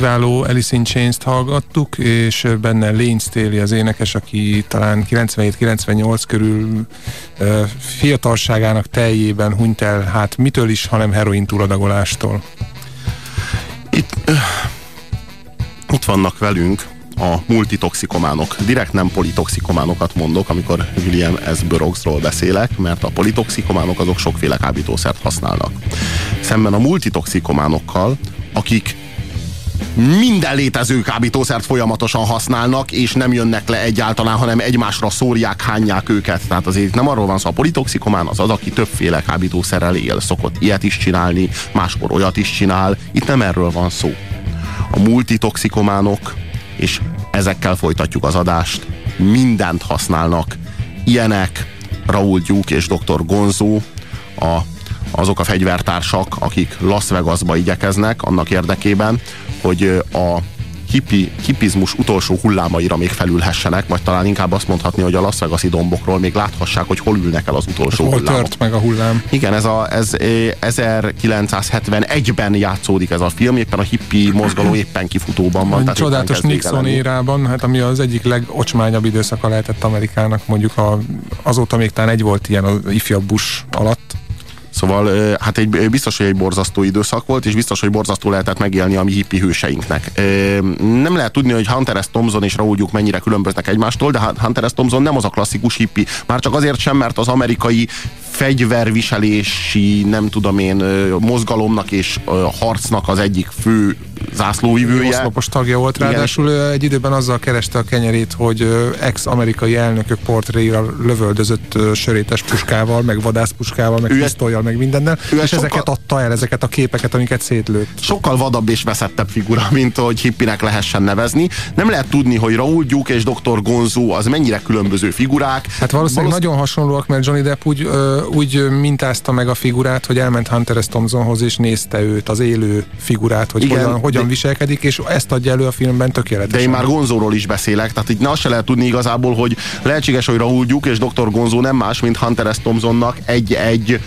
Kiváló Alice in Chains-t hallgattuk, és benne Lane Staley az énekes, aki talán 97-98 körül fiatalságának teljében hunyt el, hát mitől is, hanem heroin túladagolástól. Itt, itt vannak velünk a multitoxikománok. Direkt nem politoxikománokat mondok, amikor William S. Burroughsról beszélek, mert a politoxikománok azok sokféle kábítószert használnak. Szemben a multitoxikománokkal, akik minden létező kábítószert folyamatosan használnak, és nem jönnek le egyáltalán, hanem egymásra szórják, hányják őket. Tehát azért nem arról van szó, a politoxikomán az az, aki többféle kábítószerrel él, szokott ilyet is csinálni, máskor olyat is csinál. Itt nem erről van szó. A multitoxikománok, és ezekkel folytatjuk az adást, mindent használnak. Ilyenek Raúl Gyúk és dr. Gonzó, a azok a fegyvertársak, akik Las Vegasba igyekeznek annak érdekében, hogy a hippi, hippizmus utolsó hullámaira még felülhessenek, vagy talán inkább azt mondhatni, hogy a Las Vegas-i dombokról még láthassák, hogy hol ülnek el az utolsó hol hullámok. tört meg a hullám. Igen, ez, a, ez 1971-ben játszódik ez a film, éppen a hippi mozgalom éppen kifutóban van. A csodálatos Nixon érában, hát ami az egyik legocsmányabb időszaka lehetett Amerikának, mondjuk a, azóta még talán egy volt ilyen az ifjabb Bush alatt. Szóval hát egy, biztos, hogy egy borzasztó időszak volt, és biztos, hogy borzasztó lehetett megélni a mi hippi hőseinknek. Nem lehet tudni, hogy Hunter S. Thompson és Raúl Duke mennyire különböznek egymástól, de Hunter S. Thompson nem az a klasszikus hippi. Már csak azért sem, mert az amerikai fegyverviselési, nem tudom én, mozgalomnak és harcnak az egyik fő zászlóvivője. Oszlopos tagja volt, ráadásul Igen. egy időben azzal kereste a kenyerét, hogy ex-amerikai elnökök portréira lövöldözött sörétes puskával, meg vadászpuskával, meg pisztolyjal, meg mindennel, ő és sokkal, ezeket adta el, ezeket a képeket, amiket szétlőtt. Sokkal vadabb és veszettebb figura, <laughs> mint hogy hippinek lehessen nevezni. Nem lehet tudni, hogy Raúl Duke és Dr. Gonzo az mennyire különböző figurák. Hát valószínűleg Valósz... nagyon hasonlóak, mert Johnny Depp úgy, úgy mintázta meg a figurát, hogy elment Hunter S. Thompsonhoz és nézte őt, az élő figurát, hogy Igen, hogyan, hogyan de... viselkedik, és ezt adja elő a filmben tökéletesen. De én már Gonzóról is beszélek, tehát itt azt se lehet tudni igazából, hogy lehetséges, hogy Raúl Duke és Dr. Gonzó nem más, mint Hunter S. Thompsonnak egy-egy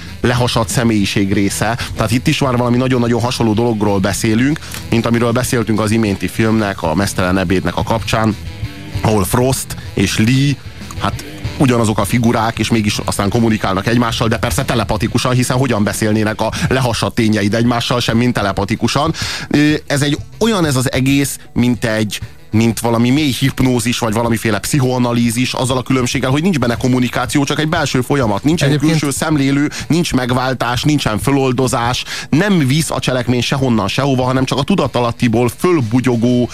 lehasadt személyiség része. Tehát itt is már valami nagyon-nagyon hasonló dologról beszélünk, mint amiről beszéltünk az iménti filmnek, a Mesztelen ebédnek a kapcsán, ahol Frost és Lee hát ugyanazok a figurák, és mégis aztán kommunikálnak egymással, de persze telepatikusan, hiszen hogyan beszélnének a lehasadt tényeid egymással, sem mint telepatikusan. Ez egy olyan ez az egész, mint egy mint valami mély hipnózis, vagy valamiféle pszichoanalízis, azzal a különbséggel, hogy nincs benne kommunikáció, csak egy belső folyamat. Nincs egy külső szemlélő, nincs megváltás, nincsen föloldozás, nem visz a cselekmény sehonnan, sehova, hanem csak a tudatalattiból fölbugyogó,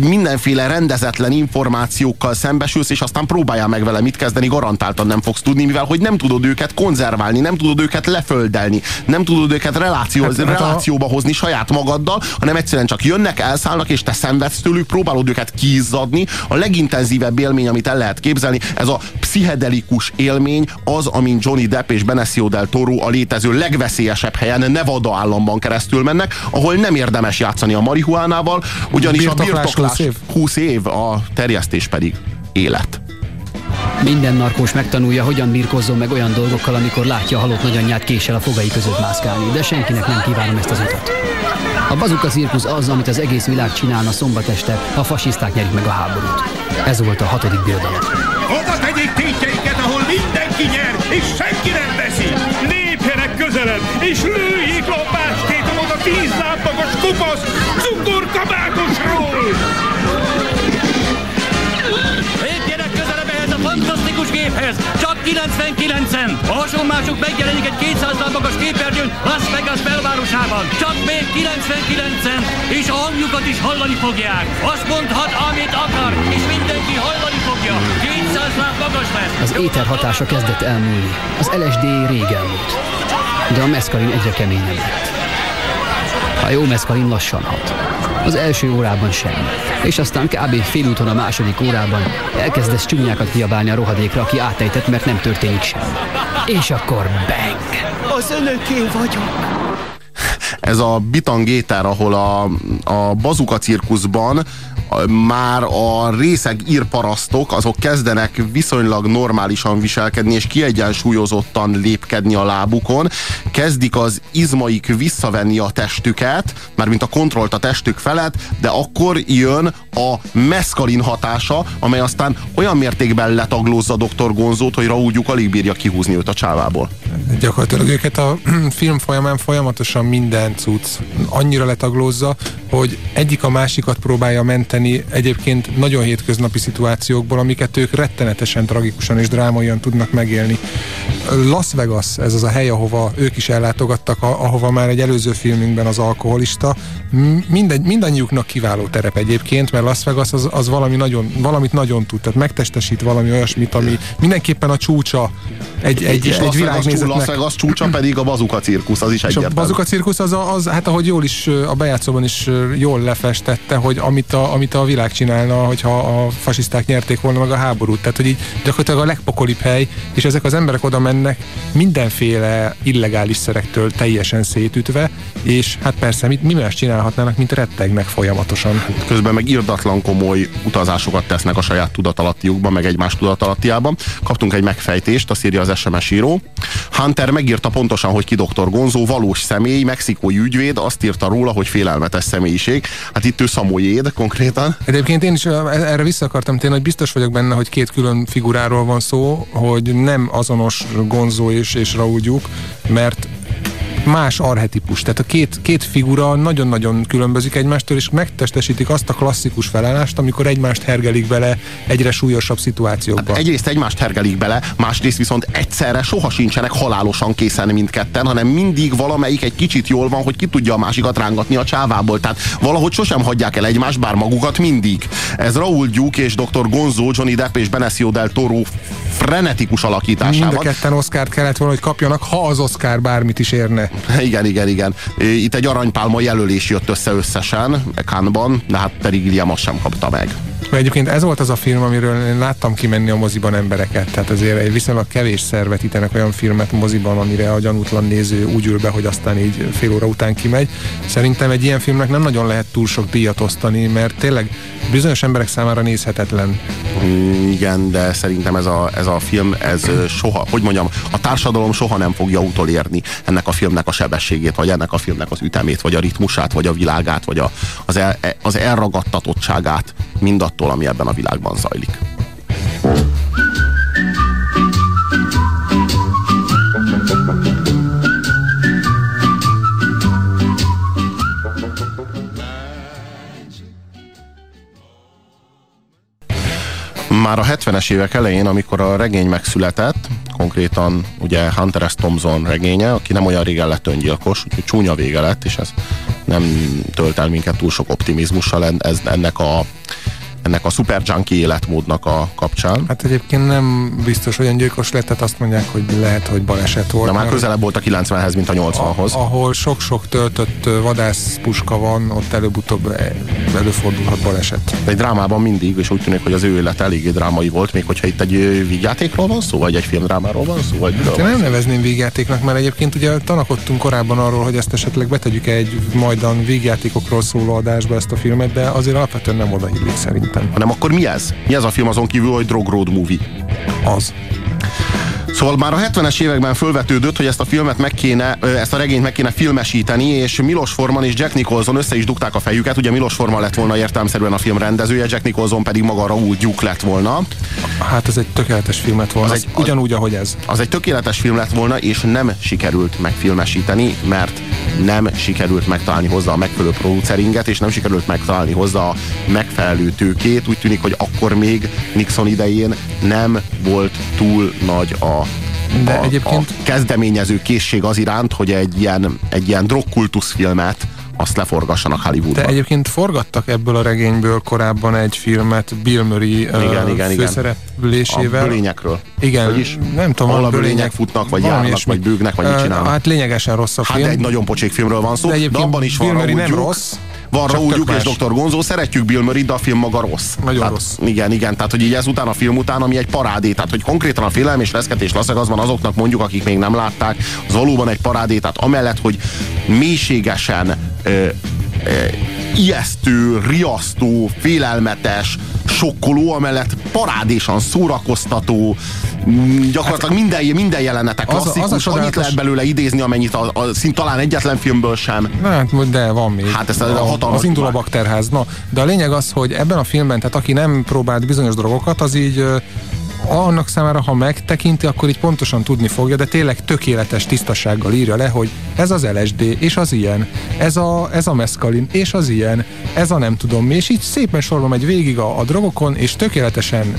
mindenféle rendezetlen információkkal szembesülsz, és aztán próbáljál meg vele mit kezdeni, garantáltan nem fogsz tudni, mivel hogy nem tudod őket konzerválni, nem tudod őket leföldelni, nem tudod őket reláció, hát, relációba hozni saját magaddal, hanem egyszerűen csak jönnek, elszállnak, és te szenvedsz tőlük, próbálod őket kiizzadni. A legintenzívebb élmény, amit el lehet képzelni, ez a pszichedelikus élmény, az, amin Johnny Depp és Benicio del Toro a létező legveszélyesebb helyen, Nevada államban keresztül mennek, ahol nem érdemes játszani a marihuánával, ugyanis birtoklás a birtoklás 20 év. 20 év, a terjesztés pedig élet. Minden narkós megtanulja, hogyan birkozzon meg olyan dolgokkal, amikor látja a halott nagyanyját késsel a fogai között mászkálni, de senkinek nem kívánom ezt az utat. A bazuka cirkusz az, amit az egész világ csinálna szombat este, ha a fasiszták nyerik meg a háborút. Ez volt a hatodik birodalom. Hova tegyék tétjeiket, ahol mindenki nyer, és senki nem veszi? Lépjenek közelebb, és lőjék a bástétomot a tíz lábmagas kupasz cukorkabátosról! Géphez, csak 99-en. A hasonlásuk megjelenik egy 200 magas képernyőn Las Vegas belvárosában. Csak még 99-en, és a hangjukat is hallani fogják. Azt mondhat, amit akar, és mindenki hallani fogja. 200 láb magas lesz. Az éter hatása kezdett elmúlni. Az LSD rég elmúlt. De a meszkalin egyre keményebb lett. A jó meszkalin lassan hat. Az első órában semmi. És aztán kb. félúton a második órában elkezdesz csúnyákat kiabálni a rohadékra, aki átejtett, mert nem történik semmi. És akkor bang! Az önöké vagyok! Ez a bitangéter, ahol a, a bazuka cirkuszban már a részeg írparasztok azok kezdenek viszonylag normálisan viselkedni, és kiegyensúlyozottan lépkedni a lábukon, kezdik az izmaik visszavenni a testüket, mármint a kontrollt a testük felett, de akkor jön a meszkalin hatása, amely aztán olyan mértékben letaglózza dr. Gonzót, hogy Raúl Gyuk alig bírja kihúzni őt a csávából. Gyakorlatilag őket a <clears throat> film folyamán folyamatosan minden cucc annyira letaglózza, hogy egyik a másikat próbálja menteni egyébként nagyon hétköznapi szituációkból, amiket ők rettenetesen tragikusan és drámaian tudnak megélni. Las Vegas, ez az a hely, ahova ők is ellátogattak, ahova már egy előző filmünkben az alkoholista. M- Mindegy, mindannyiuknak kiváló terep egyébként, mert Las Vegas az, az valami nagyon, valamit nagyon tud, tehát megtestesít valami olyasmit, ami mindenképpen a csúcsa egy, egy, és egy Las világnézetnek. Las Vegas csúcsa pedig a bazuka cirkusz, az is És a egyértelmű. bazuka cirkusz az, a- az, hát ahogy jól is a bejátszóban is jól lefestette, hogy amit a, amit a világ csinálna, hogyha a fasiszták nyerték volna meg a háborút. Tehát, hogy így gyakorlatilag a legpokolibb hely, és ezek az emberek oda mennek mindenféle illegális szerektől teljesen szétütve, és hát persze, mit, mi más csinálhatnának, mint rettegnek folyamatosan. közben meg irdatlan komoly utazásokat tesznek a saját tudatalattiukban, meg egymás tudatalattiában. Kaptunk egy megfejtést, azt írja az SMS író. Hunter megírta pontosan, hogy ki Dr. Gonzó, valós személy, mexikói ügyvéd, azt írta róla, hogy félelmetes személyiség. Hát itt ő Samoyéd konkrétan. Egyébként én is ö, erre vissza akartam térni, hogy biztos vagyok benne, hogy két külön figuráról van szó, hogy nem azonos Gonzó és, és Raúl Gyuk, mert más arhetipus. Tehát a két, két figura nagyon-nagyon különbözik egymástól, és megtestesítik azt a klasszikus felállást, amikor egymást hergelik bele egyre súlyosabb szituációkba. Hát egyrészt egymást hergelik bele, másrészt viszont egyszerre soha sincsenek halálosan készen mindketten, hanem mindig valamelyik egy kicsit jól van, hogy ki tudja a másikat rángatni a csávából. Tehát valahogy sosem hagyják el egymást, bár magukat mindig. Ez Raúl Duke és Dr. Gonzo, Johnny Depp és Benicio del Toro frenetikus Mind a alakításában. ketten Oszkárt kellett volna, hogy kapjanak, ha az Oszkár bármit is érne. <laughs> Igen, igen, igen. Itt egy aranypálma jelölés jött össze összesen Cannes-ban, de hát Terry Gilliam azt sem kapta meg. Mert egyébként ez volt az a film, amiről én láttam kimenni a moziban embereket. Tehát azért egy viszonylag kevés szervetítenek olyan filmet moziban, amire a gyanútlan néző úgy ül be, hogy aztán így fél óra után kimegy. Szerintem egy ilyen filmnek nem nagyon lehet túl sok díjat osztani, mert tényleg bizonyos emberek számára nézhetetlen. Mm, Igen, de szerintem ez a, ez a film, ez soha, hogy mondjam, a társadalom soha nem fogja utolérni ennek a filmnek a sebességét, vagy ennek a filmnek az ütemét, vagy a ritmusát, vagy a világát, vagy a, az, el, az elragadtatottságát mindattól, ami ebben a világban zajlik. Már a 70-es évek elején, amikor a regény megszületett, konkrétan ugye Hunter S. Thompson regénye, aki nem olyan régen lett öngyilkos, úgyhogy csúnya vége lett, és ez nem tölt el minket túl sok optimizmussal ez, ennek a ennek a super junkie életmódnak a kapcsán. Hát egyébként nem biztos, hogy öngyilkos lett, tehát azt mondják, hogy lehet, hogy baleset volt. De már közelebb volt a 90-hez, mint a 80-hoz. ahol sok-sok töltött vadászpuska van, ott előbb-utóbb eh, előfordulhat baleset. Egy drámában mindig, és úgy tűnik, hogy az ő élete eléggé drámai volt, még hogyha itt egy vígjátékról van szó, vagy egy filmdrámáról van szó, vagy Hát én nem nevezném végjátéknak, mert egyébként ugye tanakodtunk korábban arról, hogy ezt esetleg betegyük egy majdan végjátékokról szóló adásba ezt a filmet, de azért alapvetően nem oda illik szerintem. Hanem akkor mi ez? Mi ez a film azon kívül, hogy Drog Road Movie? Az. Szóval már a 70-es években fölvetődött, hogy ezt a filmet meg kéne, ezt a regényt meg kéne filmesíteni, és Milos Forman és Jack Nicholson össze is dugták a fejüket. Ugye Milos Forman lett volna értelmszerűen a film rendezője, Jack Nicholson pedig maga Raúl Duke lett volna. Hát ez egy tökéletes film lett volna, Az az egy- ugyanúgy, ahogy ez. Az egy tökéletes film lett volna, és nem sikerült megfilmesíteni, mert nem sikerült megtalálni hozzá a megfelelő produceringet, és nem sikerült megtalálni hozzá a megfelelő tőkét. Úgy tűnik, hogy akkor még Nixon idején nem volt túl nagy a De a, egyébként- a kezdeményező készség az iránt, hogy egy ilyen, egy ilyen drogkultuszfilmet azt leforgassanak Hollywoodban. De egyébként forgattak ebből a regényből korábban egy filmet Bill Murray Igen, ö, igen, főszereplésével. A bölényekről. Igen, Vagyis? nem tudom, Ahol a valami bölények futnak, vagy járnak, ilyesmi. vagy bőgnek, vagy mit csinálnak. Hát lényegesen rossz a Hát film. de egy nagyon pocsék filmről van szó, De de, abban is van Bill Murray Raúl nem rossz, Van Raúl és. Dr. Gonzó, szeretjük Bill Murray, de a film maga rossz. Nagyon tehát, rossz. Igen, igen, tehát hogy így ezután a film után, ami egy parádé, tehát hogy konkrétan a félelem és reszketés laszagazban azoknak mondjuk, akik még nem látták, az valóban egy parádé, tehát amellett, hogy mélységesen ö, ö, ijesztő, riasztó, félelmetes, sokkoló, amellett parádésan szórakoztató, mm, gyakorlatilag minden, minden jelenete Az a- az a klasszikus, annyit lehet belőle idézni, amennyit a, a, szint talán egyetlen filmből sem. Hát, de van még. Hát ezt a a, hatalmas az indul a bakterház. Na, de a lényeg az, hogy ebben a filmben, tehát aki nem próbált bizonyos dolgokat, az így annak számára, ha megtekinti, akkor így pontosan tudni fogja, de tényleg tökéletes tisztasággal írja le, hogy ez az LSD, és az ilyen, ez a, ez a meszkalin, és az ilyen, ez a nem tudom mi, és így szépen sorban megy végig a, a drogokon, és tökéletesen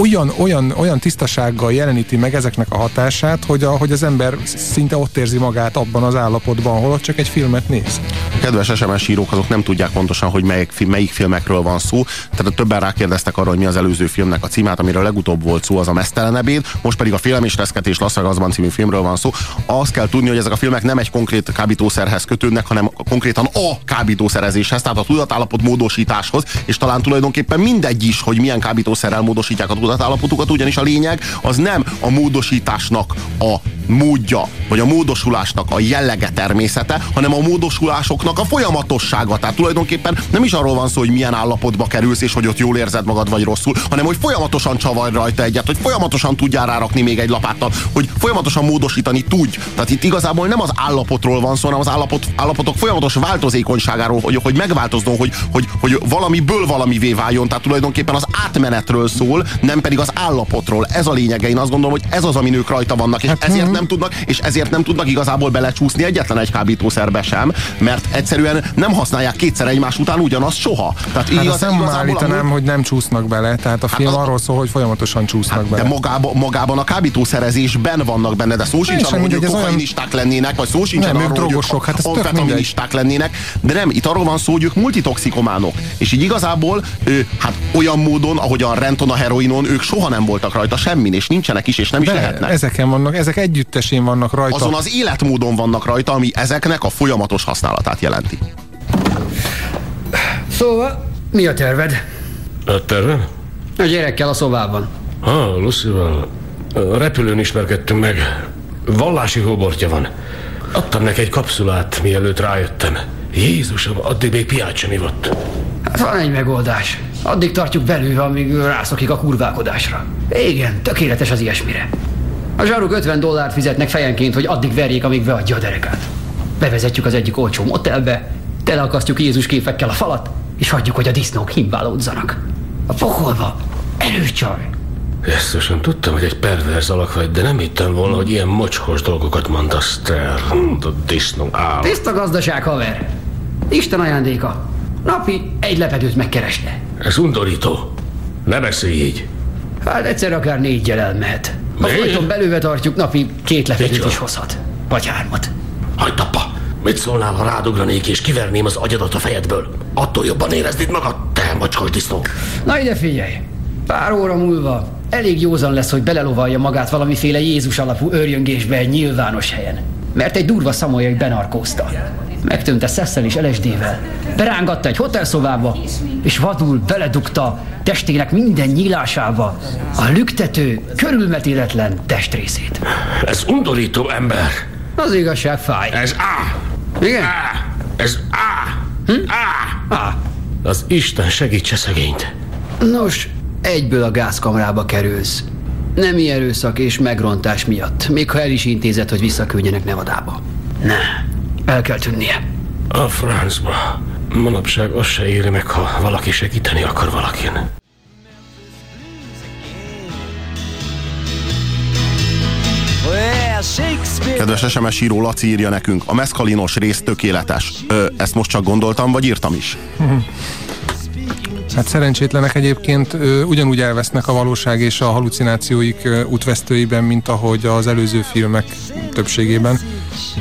olyan, olyan, olyan tisztasággal jeleníti meg ezeknek a hatását, hogy, a, hogy az ember szinte ott érzi magát abban az állapotban, holott csak egy filmet néz. kedves SMS írók azok nem tudják pontosan, hogy melyik, melyik filmekről van szó. Tehát többen rákérdeztek arra, hogy mi az előző filmnek a címát, amiről legutóbb volt szó, az a Mesztelen ebéd. Most pedig a Félelem és Reszketés Las Vegasban című filmről van szó. Azt kell tudni, hogy ezek a filmek nem egy konkrét kábítószerhez kötődnek, hanem konkrétan a kábítószerezéshez, tehát a tudatállapot módosításhoz, és talán tulajdonképpen mindegy is, hogy milyen kábítószerrel módosítják a tudatállapotukat, ugyanis a lényeg az nem a módosításnak a módja, vagy a módosulásnak a jellege természete, hanem a módosulásoknak a folyamatossága. Tehát tulajdonképpen nem is arról van szó, hogy milyen állapotba kerülsz, és hogy ott jól érzed magad, vagy rosszul, hanem hogy folyamatosan csavar rajta egyet, hogy folyamatosan tudjál rárakni még egy lapáttal, hogy folyamatosan módosítani tudj. Tehát itt igazából nem az állapotról van szó, hanem az állapot, állapotok folyamatos változékonyságáról, hogy, hogy megváltozzon, hogy, hogy, hogy valamiből valamivé váljon. Tehát tulajdonképpen az átmenetről szól, nem pedig az állapotról. Ez a lényege. Én azt gondolom, hogy ez az, ami nők rajta vannak, és Hát, ezért nem tudnak, és ezért nem tudnak igazából belecsúszni egyetlen egy kábítószerbe sem, mert egyszerűen nem használják kétszer egymás után ugyanazt soha. Tehát Hát igaz, nem a állítanám, nők- hogy nem csúsznak bele, tehát a film az- arról szól, hogy folyamatosan csúsznak Hát, de bele. magában, a kábítószerezésben vannak benne, de szó sincs arról, hogy ők olyan- kokainisták lennének, vagy szó sincs Nem, arról, drogosok, hát ez amfetaministák lennének, de nem, itt arról van szó, hogy ők multitoxikománok. És így igazából, ő, hát olyan módon, ahogyan Renton a heroinon, ők soha nem voltak rajta semmin, és nincsenek is, és nem is De lehetnek. ezeken vannak, ezek együttesén vannak rajta. Azon az életmódon vannak rajta, ami ezeknek a folyamatos használatát jelenti. Szóval, mi a terved? A terve? A gyerekkel a szobában. Ha, Lucival. A repülőn ismerkedtünk meg. Vallási hóbortja van. Adtam neki egy kapszulát, mielőtt rájöttem. Jézusom, addig még piát sem ivott. Hát van egy megoldás. Addig tartjuk belőle, amíg rászokik a kurválkodásra. Igen, tökéletes az ilyesmire. A zsaruk 50 dollárt fizetnek fejenként, hogy addig verjék, amíg beadja a derekát. Bevezetjük az egyik olcsó motelbe, teleakasztjuk Jézus képekkel a falat, és hagyjuk, hogy a disznók himbálódzanak. A pokolba. Előcsaj. Jesszusom, tudtam, hogy egy perverz alak vagy, de nem hittem volna, hogy ilyen mocskos dolgokat mondasz te. A disznó áll. Tiszta gazdaság, haver. Isten ajándéka. Napi egy lepedőt megkeresne. Ez undorító. Ne beszélj így. Hát egyszer akár négyel elmehet. Ha folyton belőle tartjuk, napi két lepedőt is hozhat. Vagy hármat. Hagyd apa! Mit szólnál, ha rádugranék és kiverném az agyadat a fejedből? Attól jobban éreznéd magad, te mocskos disznó. Na ide figyelj! Pár óra múlva elég józan lesz, hogy belelovalja magát valamiféle Jézus alapú őrjöngésbe egy nyilvános helyen. Mert egy durva szamolyai benarkózta. Megtömte szesszel és LSD-vel. Berángatta egy hotelszobába, és vadul beledugta testének minden nyílásába a lüktető, körülmetéletlen testrészét. Ez undorító ember. Az igazság fáj. Ez A. Igen? A. Ez A. Hm? A. A. Az Isten segítse szegényt. Nos, egyből a gázkamrába kerülsz. Nemi erőszak és megrontás miatt, még ha el is intézett, hogy visszaküldjenek Nevadába. Ne, el kell tűnnie. A francba. Manapság az se éri meg, ha valaki segíteni akar valakin. Kedves SMS író Laci írja nekünk, a meszkalinos rész tökéletes. Ö, ezt most csak gondoltam, vagy írtam is? Hát szerencsétlenek egyébként ö, ugyanúgy elvesznek a valóság és a halucinációik ö, útvesztőiben, mint ahogy az előző filmek többségében.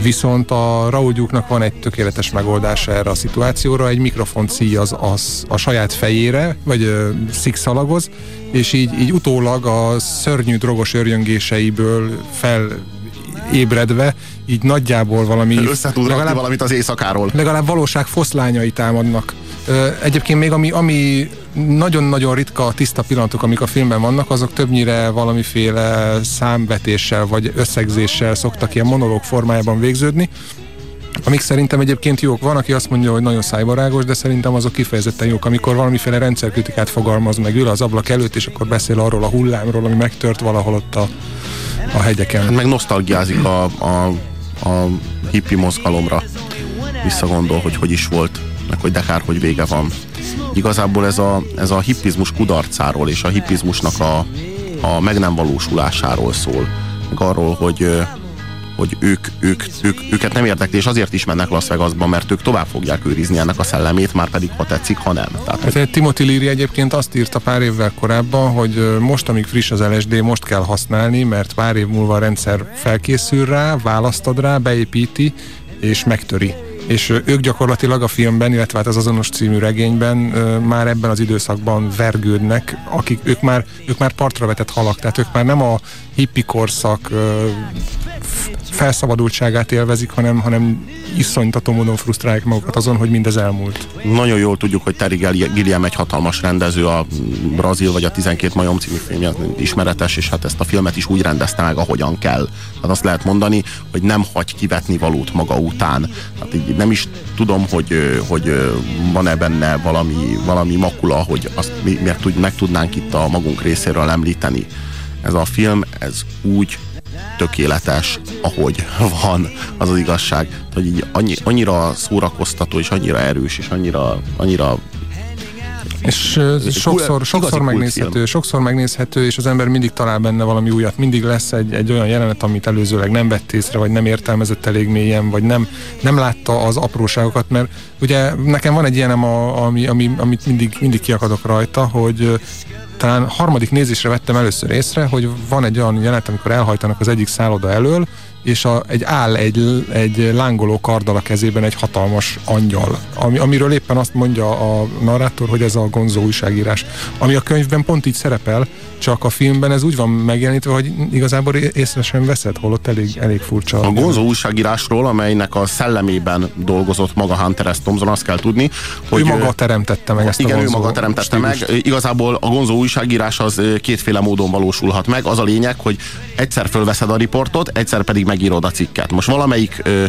Viszont a Raúgyúknak van egy tökéletes megoldása erre a szituációra, egy mikrofon szíj az, a saját fejére, vagy ö, szikszalagoz, és így, így utólag a szörnyű drogos örjöngéseiből fel ébredve, így nagyjából valami... Össze tud rakni valamit az éjszakáról. Legalább valóság foszlányai támadnak. Egyébként még ami, ami nagyon-nagyon ritka tiszta pillanatok, amik a filmben vannak, azok többnyire valamiféle számvetéssel vagy összegzéssel szoktak ilyen monológ formájában végződni. amik szerintem egyébként jók. Van, aki azt mondja, hogy nagyon szájbarágos, de szerintem azok kifejezetten jók, amikor valamiféle rendszerkritikát fogalmaz meg, ül az ablak előtt, és akkor beszél arról a hullámról, ami megtört valahol ott a, a hegyeken. Hát meg nosztalgiázik a, a, a hippi mozgalomra. Visszagondol, hogy hogy is volt, meg hogy de kár, hogy vége van. Igazából ez a, ez a hippizmus kudarcáról és a hippizmusnak a, a meg nem valósulásáról szól. Meg arról, hogy, hogy ők, ők, ők, őket nem érdekli, és azért is mennek Las Vegasba, mert ők tovább fogják őrizni ennek a szellemét, már pedig ha tetszik, ha nem. Tehát, Hát egy Timothy Leary egyébként azt írta pár évvel korábban, hogy ö, most, amíg friss az LSD, most kell használni, mert pár év múlva a rendszer felkészül rá, választad rá, beépíti, és megtöri. És ők gyakorlatilag a filmben, illetve hát az azonos című regényben már ebben az időszakban vergődnek, akik ők már, ők már partra vetett halak, tehát ők már nem a hippi korszak felszabadultságát élvezik, hanem, hanem iszonytató módon frusztrálják magukat azon, hogy mindez elmúlt. Nagyon jól tudjuk, hogy Terry Gilliam egy hatalmas rendező, a Brazil vagy a 12 majom című filmje ismeretes, és hát ezt a filmet is úgy rendezte meg, ahogyan kell. Tehát azt lehet mondani, hogy nem hagy kivetni valót maga után. Tehát így nem is tudom, hogy, hogy van-e benne valami, valami makula, hogy azt mi tud, meg tudnánk itt a magunk részéről említeni. Ez a film, ez úgy tökéletes, ahogy van, az az igazság. Hogy így annyi, annyira szórakoztató, és annyira erős, és annyira, annyira És sokszor, sokszor megnézhető, sokszor megnézhető, és az ember mindig talál benne valami újat. Mindig lesz egy, egy olyan jelenet, amit előzőleg nem vett észre, vagy nem értelmezett elég mélyen, vagy nem, nem látta az apróságokat, mert ugye nekem van egy ilyenem, a, ami, ami, amit mindig, mindig kiakadok rajta, hogy talán harmadik nézésre vettem először észre, hogy van egy olyan jelenet, amikor elhajtanak az egyik szálloda elől, és a, egy áll egy, egy lángoló karddal a kezében egy hatalmas angyal, ami, amiről éppen azt mondja a narrátor, hogy ez a gonzó újságírás, ami a könyvben pont így szerepel, csak a filmben ez úgy van megjelenítve, hogy igazából észre sem veszed, holott elég, elég furcsa. A Gonzo újságírásról, amelynek a szellemében dolgozott maga Hunter S. Thompson, azt kell tudni, hogy... ő maga teremtette meg ezt a Igen, ő maga teremtette stílust. meg. Igazából a Gonzo újságírás az kétféle módon valósulhat meg. Az a lényeg, hogy egyszer fölveszed a riportot, egyszer pedig megírod a cikket. Most valamelyik ö,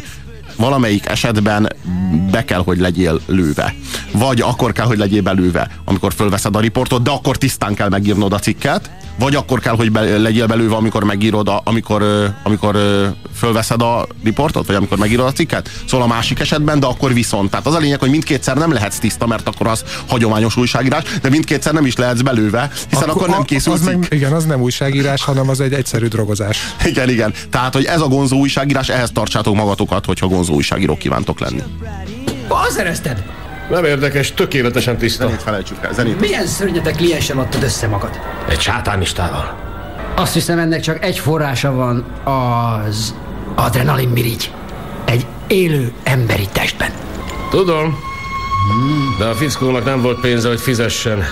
valamelyik esetben be kell, hogy legyél lőve. Vagy akkor kell, hogy legyél belőve, amikor fölveszed a riportot, de akkor tisztán kell megírnod a cikket, vagy akkor kell, hogy be, legyél belőve, amikor megírod, a, amikor, amikor fölveszed a riportot, vagy amikor megírod a cikket. Szóval a másik esetben, de akkor viszont. Tehát az a lényeg, hogy mindkétszer nem lehetsz tiszta, mert akkor az hagyományos újságírás, de mindkétszer nem is lehetsz belőve, hiszen akkor, akkor nem a- készül az cikk. meg, Igen, az nem újságírás, hanem az egy egyszerű drogozás. Igen, igen. Tehát, hogy ez a gonzó újságírás, ehhez tartsátok magatokat, hogyha gonzó újságírók kívántok lenni. Hol szerezted? Nem érdekes, tökéletesen tiszta. Zenét felejtsük el, zenét. Milyen szörnyetek kliensen adtad össze magad? Egy sátánistával. Azt hiszem ennek csak egy forrása van, az adrenalin mirigy. Egy élő emberi testben. Tudom, de a fickónak nem volt pénze, hogy fizessen.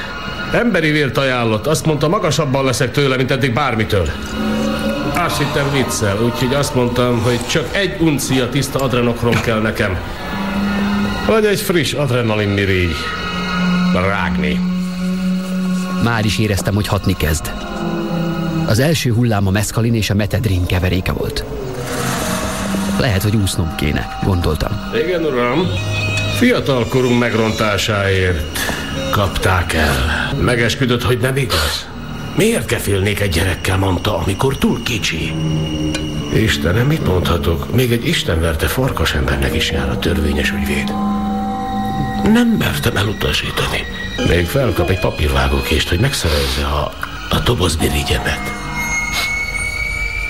Emberi vért ajánlott. Azt mondta, magasabban leszek tőle, mint eddig bármitől. Azt hittem viccel, úgyhogy azt mondtam, hogy csak egy uncia tiszta adrenokrom kell nekem. Vagy egy friss adrenalin mirigy. Rágni. Már is éreztem, hogy hatni kezd. Az első hullám a meszkalin és a metedrin keveréke volt. Lehet, hogy úsznom kéne, gondoltam. Igen, uram. Fiatal korunk megrontásáért kapták el. Megesküdött, hogy nem igaz. Miért kefélnék egy gyerekkel, mondta, amikor túl kicsi? Istenem, mit mondhatok? Még egy istenverte farkas embernek is jár a törvényes ügyvéd. Nem mertem elutasítani. Még felkap egy papírvágókést, hogy megszerezze a, a dobozmirigyemet.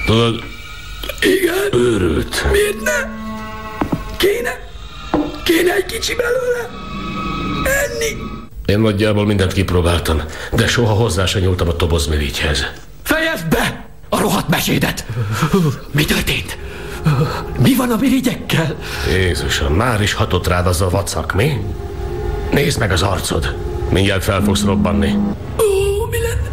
Tudod, Igen? őrült. Miért ne? Kéne? Kéne egy kicsi belőle? Enni? Én nagyjából mindent kipróbáltam, de soha hozzá se nyúltam a tobozmirigyhez. Fejezd be a rohadt mesédet! Mi történt? Mi van a mirigyekkel? Jézusom, már is hatott rád az a vacak, mi? Nézd meg az arcod. Mindjárt fel fogsz robbanni. Ó, mi lenne?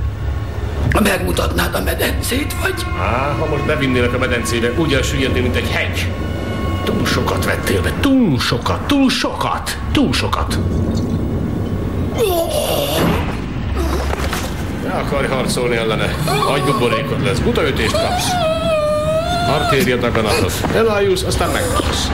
Ha megmutatnád a medencét, vagy? Á, ha most bevinnélek a medencébe, úgy elsüllyednél, mint egy hegy. Túl sokat vettél be, túl sokat, túl sokat, túl sokat. Ne akarj harcolni ellene. Agybuborékod lesz, butaütést kapsz. Artéria daganatot. Elájulsz, aztán meghalsz.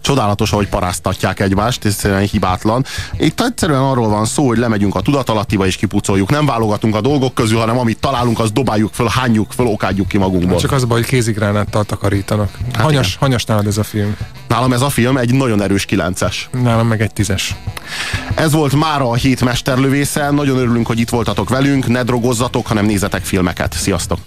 Csodálatos, ahogy paráztatják egymást, egyszerűen hibátlan. Itt egyszerűen arról van szó, hogy lemegyünk a tudatalattiba és kipucoljuk. Nem válogatunk a dolgok közül, hanem amit találunk, azt dobáljuk föl, hányjuk föl, okádjuk ki magunkból. Csak az baj, hogy kézigránáttal takarítanak. Hanyas, hanyas nálad ez a film? Nálam ez a film egy nagyon erős kilences. Nálam meg egy tízes. Ez volt mára a hét mesterlövésze. Nagyon örülünk, hogy itt voltatok velünk. Ne drogozzatok, hanem nézzetek filmeket. Sziasztok!